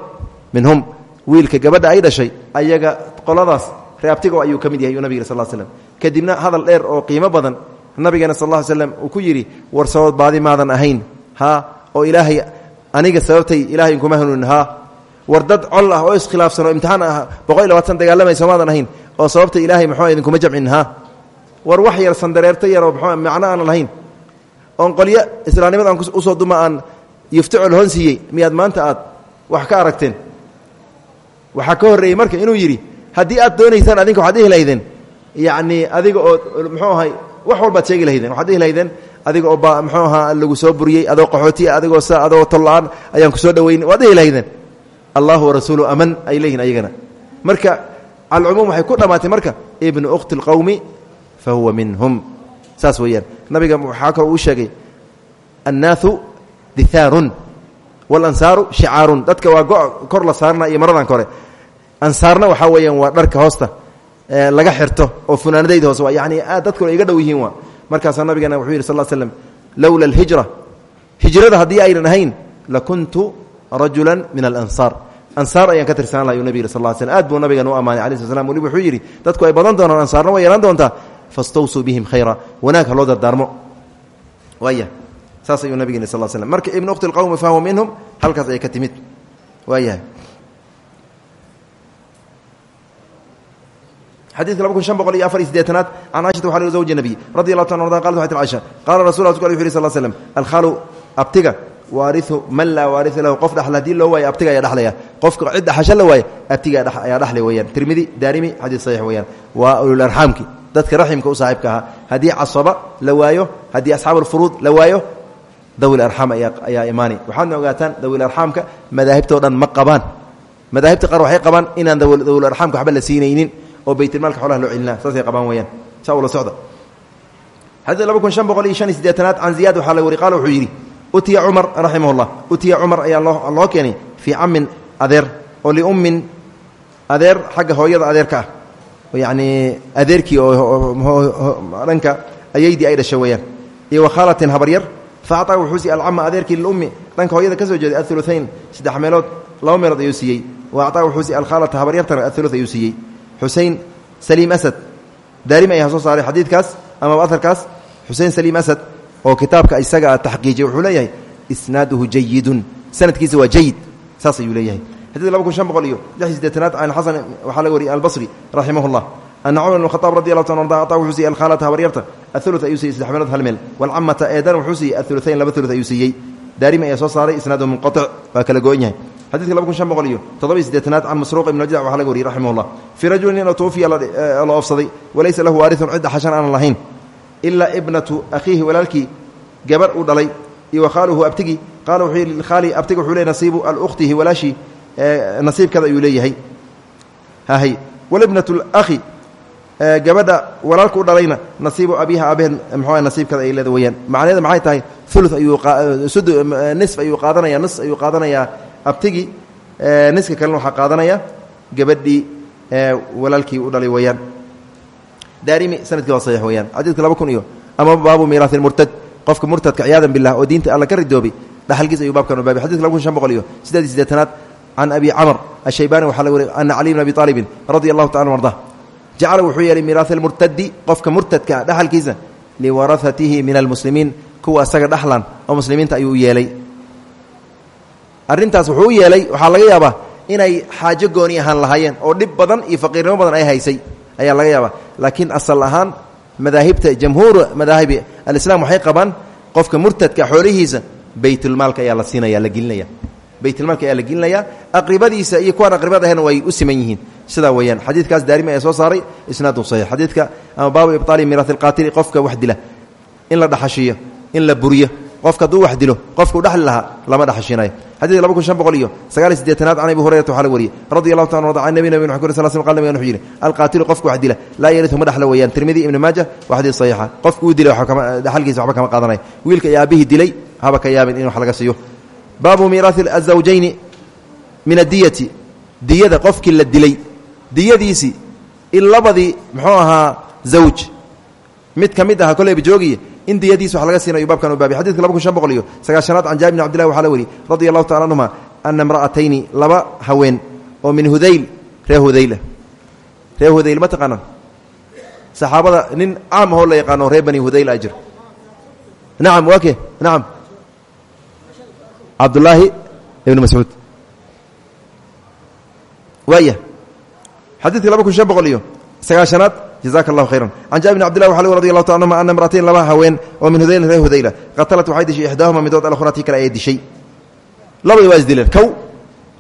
minhum. Wiilka gabadha ay dhashay ayaga qoladaas ree abtigo ayuu ka mid yahay nabig sal slm kadibna hadal dheer oo qiimo badan nabigeena sal ll slam uu ku yidhi war sabab baadi maadan ahayn. Ha oo ilaahay aniga sababtay ilahay inkuma hanuunin. Ha. War dad col ah oo iskhilaafsan oo imtixaan ah boqol iyo labaatan maadan ahayn oo sababta ilaahay muxuu idinkuma jamcin. Ha. War wax yar sandareerto yaroo mxuu macno aanan lahayn. Oon qolyo islaamnimada aan u soo duma aan yuftacol hon siiyey maanta aad wax ka aragteen? Waxaa ka horreeyey marka inuu yidhi haddii aad doonaysaan adinka waxaad dhihi lahaydeen adiga oo muxuu ahay wax walbaad sheegi lahaydeen waxaad dhihi lahaydeen adiga oo ba muxuu ahaa lagu soo buriyey adoo qaxootiya adigoo sa adoo tolla-aan ayaan ku soo dhaweyn waad dhihi lahaydeen. Allahu warasuulu aman ay leeyihiin ayagana. Marka calcumuum waxay ku dhammaatay marka ibnu ukhti اlqowmi fa huwa minhum. Saas weeyaan. Nabiga waxaa kaloo uu sheegay annaahu dihaarun walansaaru shicaarun. Dadka waa go kor la saarna iyo maradan kore ansaarna waxaa weeyaan waa dharka hoosta laga xirto oo funaanadayda hoose waa yani aad dadkuna iga dhow yihiin waa. Markaasaa nabigeena wuxuu yidhi sal l slem lowla alhijra. Hijrada haddii aynan ahayn lakuntu rajula min alansaar. Ansaar ayaan ka tirsanaan laha yuu nabig yidhi sal l slm aad buu nabigan u ammaanay wuxuu yidhi dadku ay badan doonaan ansaarna way yeelan doontaa. Fastawsuu bihim khayra wanaag ha loo dardaarmo. Waaya saas ayuu nabig sal slm marka ibnu ukhti اlqowmi fahuwa minhum halkaas ayay ka timid xadidka laba kun shan boqol iyo afar iyo sideetanaad can cashata waxaa lg zawji nabiy radi allahu ta arda qalat waxay tir caisha qaala rasul a wuxu yiri sal slm alkhaalu abtiga waariu man laa waaria lahu qof dhaxla haddii loo waayo abtiga ayaa dhalaya qofka cid dhaxasho la waayo abtiga ayaa dhaxlay weyaan tirmidi daarimi xadiis saxiix weyaan waa ulularxaamki dadka raximka u saaxiibka ahaa haddii casaba la waayo haddii asxaab alfuruud la waayo dawil arxaam ayaa imaani waxaadna ogaataan dawil arxaamka madaahibtao dhan ma qabaan madaahibta qaar waxay qabaan inaan dawil arxaamka waxba la siinaynin oo baytulmaalka xoolaha loo celinaa. Saasay qabaan weyaan saa ula xadiid laba kun shan boqol iyo shan iyo siddeetanaad can ziyaad waxaa la wari wuxuu yidhi utiya cumar raximah llah utiya cumar ayaa loo keenay fii camin adeer oo liummin adeer xagga hooyada adeerka ah. Yacnii adeerkii oo dhanka ayaydii ay dhashay weyaan iyo wakhaalatin habaryar fa acطaa wuxuu siiyey alcama adeerkii lilummi dhanka hooyada ka soo jeeday auluayn saddex meelood laba meelood ayuu siiyey. Wa wuxuu siiyey alkhaalata habaryartana aulu ayuu siiyey xusein saliim asad. Daarimi ayaa soo saaray xadiidkaas amaba aharkaas xusein saliim asad oo kitaabka isaga taxqiijiyay wuxuu leeyahay isnaaduhu jayidun sanadkiisa waa jayid saas ayuu leeyahay. Xadid laba kun shan boqol iyo lix iyo sideetanaad can xasan waxaa laga wariyay albasri raximah llah ana cumar bn khaaab radi allahu ta arda ataa wuxuu siiyey alkhaalata habaryarta. Aulu ayuu siiyey saddex meelood hal meel. Walcamata eedana wuxuu siiyey auluayn laba ulu ayuu siiyey. Daarimi ayaa soo saaray isnaaduhu munqaic waa kala go-an yahay xadidka laba kun shan boqol iyo toddobiy sideetanaad can masruuq ibn ajdac waxaa laga wariyey raximah llah fii rajulin inuu tuwfiya la oofsaday walaysa lahu waarithun cid dhaxashan aanan lahayn ilaa ibnatu akhiihi walaalkii gabar uu dhalay iyo wakhaaluhu abtigi. Qaala wuxuu yidhi khaali abtiga wuxuu leey nasiibu alukhtihi walaashii nasiibkada ayuu leeyahay. Hahay walibnatu lakhi gabadha walaalka u dhalayna nasiibu abiha aabaheen mxua nasiibkada ay leeda weyaan macnaheeda maxay tahay? Ulu ayuu nisf ayuu qaadanaya nis ayuu qaadanayaa abtigii niska kalena waxaa qaadanaya gabadhii walaalkii u dhalay weyaan daarimi sannadkii waa saxiix weyaan xadiidka laba kun iyo ama baabu miiraati murtad qofka murtadka ciyaadan bilah oo diinta alla ka ridoobay dhaxalkiis ayuu baabkan u baabay. Laba kun shan boqol iyo siddeed iyo siddeetanaad can abi camr ashaybani waxaa laga wariy ana caliy bn abi aalibin radia allahu tacala arda jacala wuxuu yeelay miiraat almurtadi qofka murtadka dhaxalkiisa liwarahatihi min almuslimiin kuwa asaga dhaxlan oo muslimiinta ayuu yeelay arrintaas wuxuu yeelay waxaa laga yaabaa inay xaajo gooni ahaan lahaayeen oo dhib badan iyo faqiirnimo badan ay haysay ayaa laga yaabaa. Laakiin asal ahaan madaahibta jamhuur madaahibi alislam waxay qabaan qofka murtadka xoolihiisa baytulmaalka ayaa la siinaya la gelinaya. Baytulmaalka ayaa la gelinaya. Aqribadiisa iyo kuwaan aqribad ahayn way u siman yihiin. Sidaa weeyaan xadiidkaas daarimi ayaa soo saaray isnaadu saxiix. Xadiidka ama baabu ibطaali miiraati alqaatili qofka wax in la dhaxashiiyo in la buriyo qofka hadduu wax dilo qofka u dhexli lahaa lama dhaxashinayo. Xadidka laba iyo sagaal iyo sideetanaad can abi hurayrata waxaa la wariyey radi allahu taala arda can nabi nabi nuxu sal sl qal nabigan wuxuu yidhi alqaatilu qofka wax dila laa yaritu ma dhexla weeyaan. Tirmidi ibni maaja waa xadiis saxiixa. Qofka uu dilay dhaxalkiisa waxba kama qaadanaya wiilka iyo aabihii dilay haba ka yaabin in wax laga siiyo. Baabu miiraati azawjayni min adiyati diyada qofkii la dilay. Diyadiisii in labadii muxuu ahaa zawj. Mid ka aha koleyba joogiya in diyadiis wax laga siinayo baabkan u baabiy xadidka laba kun shan boqol iyo sagaashanaad can jaabir bn abdillahi waxaa la weriy radi allahu tacala anhuma ana imra'atayni laba haween oo min hudayl ree hudayla. Ree hudayl ma taqaanaan saxaabada nin caam ahoo la yaqaano reer bani hudayl a jir nacam waa ke nacam cabdullaahi ibn mascuud. Waaya. Xadiidka laba kun shan boqol iyo sagaashanaad jaزaka اllahu khayra can jaabir bn abdillah wa radi allahu ta anhuma ana imratayn laba haween oo min hudayla reer hudayla. Qatalat waxay dishay ixdaahuma midood alkhuratii kale ayay dishay. Labadi waa isdileen kow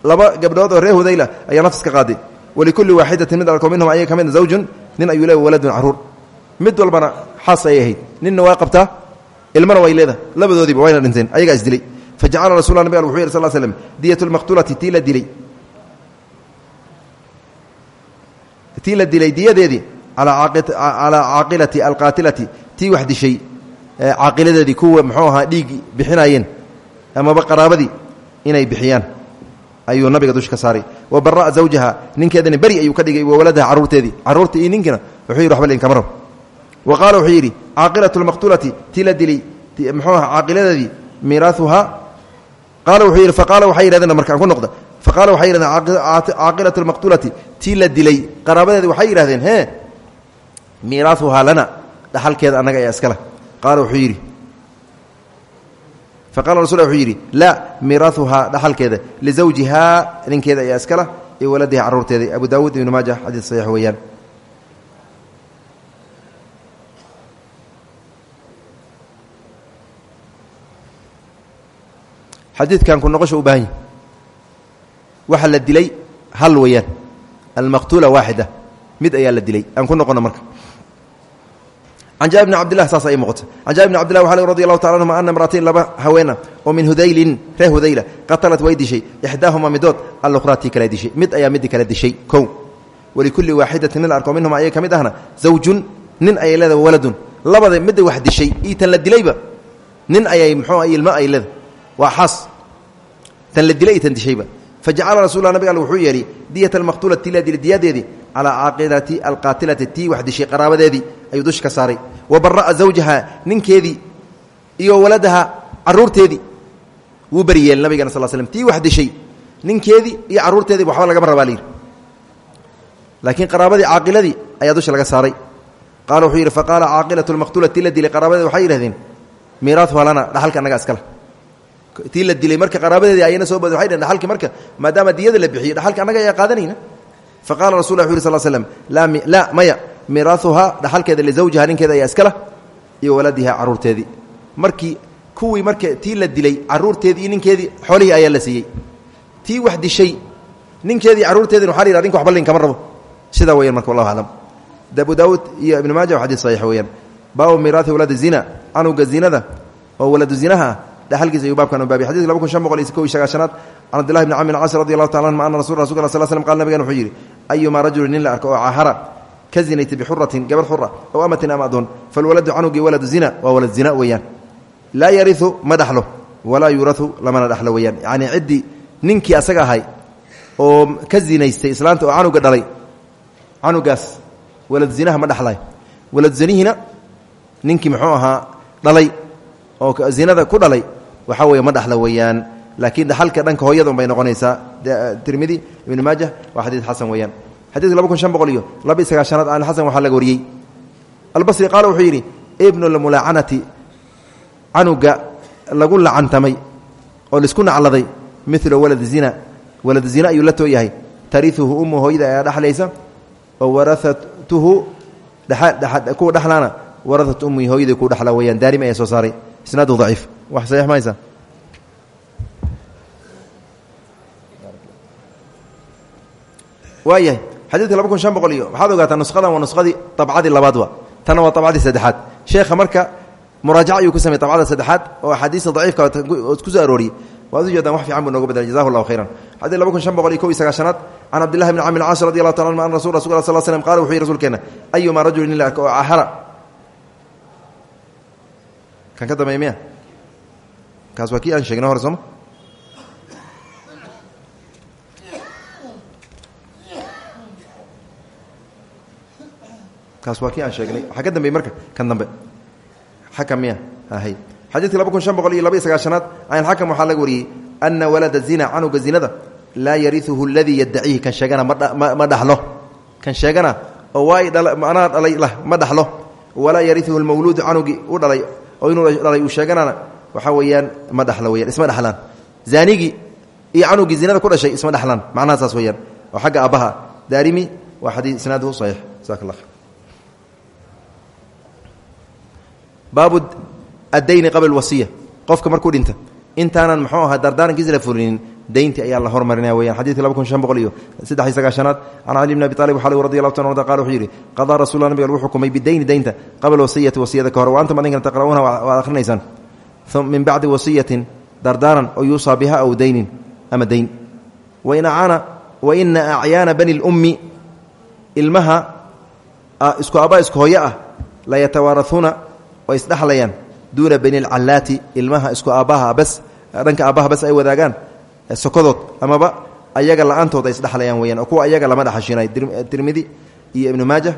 laba gabdhood oo reer hudayla ayaa nafs ka qaaday walikulli waaxidatin mid alko minhum ayaga ka midna zawjun nin ayuu leeya waladun carruur. Mid walbana xaas ayay ahayd. Ninna waa qabtaa ilmana way leedahay. Labadoodiiba wayna dhinteen. Ayagaa isdilay fajacala rasul nabig al wuxuu yih sal slm diyat lmaqtulati tii la dilay. Tii la dilay diyadeedii calaa caaqilati alqaatilati tii wax dishay caaqiladeedii kuwa muxuu ahaa dhiig bixinayeen amaba qaraabadii inay bixiyaan ayuu nabiga dush ka wa bara'a zawjaha ninkeedana beri ayuu ka dhigay wa waladaha carruurteedii carruurta iyo ninkina wuxuu yidhi waxba linkama wa qaala wuxuu yidhi caaqilatu lmaqtuulati tii la dilay muxuu aha caaqiladeedii miiraahuhaa qaala wuxuu yidhi faqaala waxay yidhahdeen markaan ku noqda faqaala waxay yidhahdeen caaqilatu lmaqtuulati tii la dilay. Qaraabadeedi waxay miiraahuhaa lana dhaxalkeeda annaga ayaa iskale qaala wuxuu yidhi faqala rasul wuxuu yidhi laa miiraahuhaa dhaxalkeeda lizawjihaa ninkeeda ayaa iskala iyo waladiha carruurteeda abu daawuud ibnu maaja xadiis saxiix weeyaan. Xadiidkan ku noqosha u baahan yahy waxa la dilay hal weeyaan. Almaqtuula waaxida mid ayaa la dilay aan ku noqono marka can jaabir bn cabdillah saas ay muuqata can jaabir bn cabdillah waxa radi allahu taala anhuma ana imratayn laba haweena oo min hudaylin reer hudayla qatalat way dishay. Ixdaahuma midood alukhraa tii kale dishay. Mid ayaa midii kale dishay kow. Walikulli waaxidatin mid arko minhum ayaga ka mid ahna. Zawjun nin ayay leeda waladun. Labada midda wax dishay io tan la dilayba. Nin ayay muxuu ilmo ay leeda waa xaas. Tan la dilay iyo tan dishayba fajacala rasul nabig al wuxuu yeelay diyat almaqtuulati la dilay diyadeedii calaa caaqilati alqaatilati tii wax dishay qaraabadeedii ayuu dush ka saaray wa bara'a iyo waladaha caruurteedii wuu beri yeelay nabigana sal slm tii wax dishay ninkeedii iyo carruurteediiba waxba lagama rabaa layidhi laakiin qaraabadii caaqiladii ayaa dusha laga saaray qaala wuxuu yidhi faqaala caaqilatu lmaqtuulati la dilay qaraabadeedi waxay yidhahdeen miiraatuha lana dhaxalka annaga iskale tii la dilay marka qaraabadeedii ayana soo bad way dhn dhalki marka maadaama diyada la bixiyo dhaxalka annaga ayaa qaadanayna faqala rasul lla wuxu yh sl slm laa maya miiraahuhaa dhaxalkeeda lizawjiha ninkeeda ayaa iskala iyo waladiha carruurteedii markii kuwii marka tii la dilay carruurteedii iyo ninkeedii xoolihii ayaa la siiyey. Tii wax dishay ninkeedii carruurteedin waxa la yihah ninka waxba linkama rabo. Sidaa weyan marka wallahu aclam. Abu daawuud iyo ibnu maaja waa xadiis saxiix weeyaan. Baabu miiraahi waladi zina canuga zinada oo waladu zinaha ah dhaxalkiisa ayuu baabkan baabiy xadidka laba kun shan boqol iyo kow iyo sagaashanaad can abdillahi bni camr cas radi allahu taala anhuma ana rasul rasulka sal slm qal nabigan wuxuu yidhi ayumaa rajulin nin la arko oo cahara ka zinaytay bixuratin gabar xura aw amatin ama adoon falwaladu canugii waladu zina waa walad zina weeyaan. Laa yariu ma dhaxlo walaa yuurau lamana dhaxlo weeyaan. Yacnii ciddii ninkii asaga ahay oo ka zinaystay islaanta oo canuga dhalay canugaas walad zinaha ma dhaxlay. Walad zinihina ninkii muxuu ahaa dhalay oo zinada ku dhalay waxaa weeye ma dhaxla weeyaan. Laakiin dhaxalka dhanka hooyada un bay noqonaysaa tirmidi ibnu maajah waa xadiid xasan weeyaan. Xadidka laba kun shan boqol iyo laba iyo sagaashanaad an xasan waxaa laga wariyey. Albasri qaala wuxuu yidhi ibnu lmulaacanati canuga lagu lacantamay oo la isku nacladay mila walad zina. Walad zina ayuu la too yahay umu hooyada ayaa dhexlaysa oo waraatuhu kuwa dhexlaana waraat ummi hooyadii ku dhexla weyaan daarimi ayaa soo saaray. Isnaadu daciif wax saxiix mahaysa waayahay xadiidka laba kun shan boqol iyo waxaad ogaataa nushadan waa nuskhadii abcadii labaad wa. Tanna waa abcadii saddexaad. Sheekha marka muraajac ayuu ku samey abcada saddexaad oo axaadiista daciifka ku soo arooriyey. Waad ujeedaan wax fiican buu nooga badalay jazahu llahu khayran. Xadid laba kun shan boqol iyo kow iyo sagaashanaad can cabdillahi bni camr caas radi allahu taala anhu an rasul rasul sal slm qala wuxuu yihi rsulkeena ayumaa rajulin nin la arko oo cahara kan ka dambeey miya kaas waa kii aan sheegna hore kaas waa aan sheegnay waxaa ka marka kan dambe xakam miya hay laba kun shan boqol iyo laba iyo sagaashanaad can xakam waxaa laga wariyey ana walada zina canuga zinada laa yariuhu aladii yaddaciihi kan sheegana ma dhaxlo kan sheegana oo waa manaa dhalay ma dhaxlo walaa yariuhu lmawluudu canugii u dhalay oo inuu dhalay uu sheeganana waxaa weeyaan ma dhalo weyaan isma dhexlaan zaanigii iyo canugii zinada ku dhashay isma dhexlaan macnaha saas weyaan oo xagga aabbaha daarimi waa xadii isnaaduhu saxiix. Jasak allah baabu addayni qabla wasiya qofka markuu dhinta intaanan muxuu ahaa dardaarankiisa la fulinin daynti ayaa la hormarinaya weyaan xadidka laba kun shan boqol iyo saddex iyo sagaashanaad can cali bn abi talib lg radi allahu ta arda qala wuxuu yidhi qadaa rasulula nabiga lagu xukumay bidayni daynta qabla wasiyati wasiyada ka hor. Wa antum adinkana taqra'uuna waad akhrinaysaan min bacdi wasiyatin dardaaran oo yuusaa biha aw daynin ama dayn waina acyaana bani lummi ilmaha isku aabba isku hooyo ah la yatawaarauuna way isdhexlayaan duuna bani lcallaati ilmaha isku aabbaha bas dhanka aabbaha bas ay wadaagaan sokodood amaba ayaga la'aantood ay isdhexlayaan weyaan oo kuwa ayaga lama dhexashinay tirmidi iyo ibnu maajah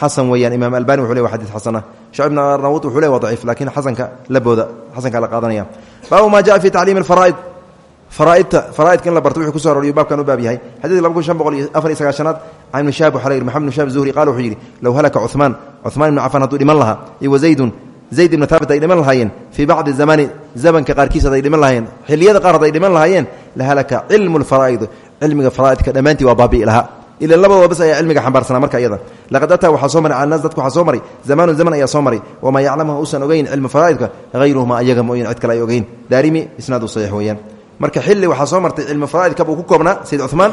xasan weyaan imaam albani wuxu le wa xadid xasana shacib nawud wuxu le waa daciif lakiin xasanka labooda xasanka la qaadanaya. Baabu maa jaa fi tacliimi alfaraaid. Faraaidta faraaidka in la barto wuxuu kuso aroriyo baabkan u baab yahay. Xadiidka laba kun shan boqol iyo afar iyo sagaashanaad can ibni shahab waxaa la yidhi maxamed ibn shahab zuhri qala wuxuu yidhi low halaka cuhmaan cuhmaan ibnu cafaan hadduu dhiman lahaa iyo wazaydun zayd ibna taabit ay dhiman lahaayeen fii bacdi zamani zamanka qaarkiis hadday dhiman lahaayeen xiliyada qaar hadday dhiman lahaayeen lahalaka cilmu lfaraa'id cilmiga faraaidka dhammaantii waa baabi'i lahaa ila labadooda bas ayaa cilmiga xambaarsanaa marka iyada laqad ataa waxaa soo maray cala naas dadka waxaa soo maray zamaanun zaman ayaa soo maray wamaa yaclamuha uusan ogeyn cilmu faraa'idka hayruhuma ayaga mooyin cid kale ay ogeyn daarimi isnaadu saxiix weeyaan marka xilli waxaa soo martay cilmu faraa'idka buu ku koobnaa sayd cuثmaan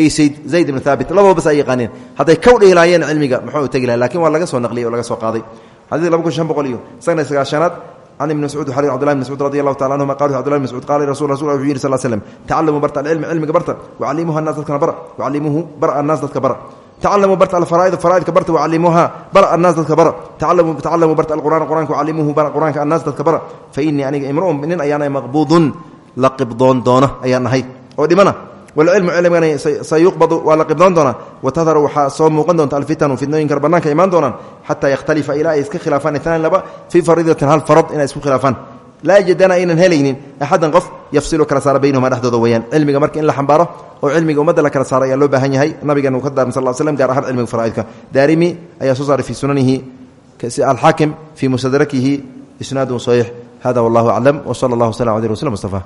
iyo sayd zayd ibnu haabit labadoo bas ay yaqaaneen hadday kow dhihi lahaayeen cilmiga muxuu tegi lahay laakiin waa laga soo naqliyay oo laga soo qaaday xadiidka laba kun shan boqol iyo sagna sagaashanaad can ibni mascuud xali cbdulahi bn mascuud radi allahu tacala anhuma qal cbdullahi bn mascuud qala rasul rasul wuxuu yidhi sal slm tacallamuu barta alcilmi cilmiga barta wacallimuuha annaas dadkana bara wacallimuuhu bara annaas dadka bara tacallamuu barta alfaraa'id faraa'idka barta wacallimuuha bara annaas dadka bara tacallamuu barta alqur'aan qur'anka wacallimuuhu bara qur'aanka annaas dadka bara fa innii aniga imru'un nin ayaanay maqbuudun la qibdoon doona ayaan ahay oo dhimana walcilmu cilmigana sayuqbadu waa la qibdoon doonaa watadaru waxaa soo muuqan doonta alfitanu fitnooyinka bannaanka imaan doonaan xataa yakhtalifa ilaa ay iska khilaafaan itnaan laba fii fariidatin hal farad inay isku khilaafaan laa yajidana aynan helaynin axadan qof yafsilu kala saara baynahuma dhexdooda weyaan cilmiga marka in la xambaaro oo cilmiga ummadda la kala saaro ayaa loo baahan yahay nabigan uu ka daarmay sal slm gaar ahaan cilmiga faraa'idka daarimi ayaa soo saaray fii sunanihi alxaakim fii mustadrakihi isnaadun saxiix hada wallahu aclam wsala allah wslam ala rsul mustafa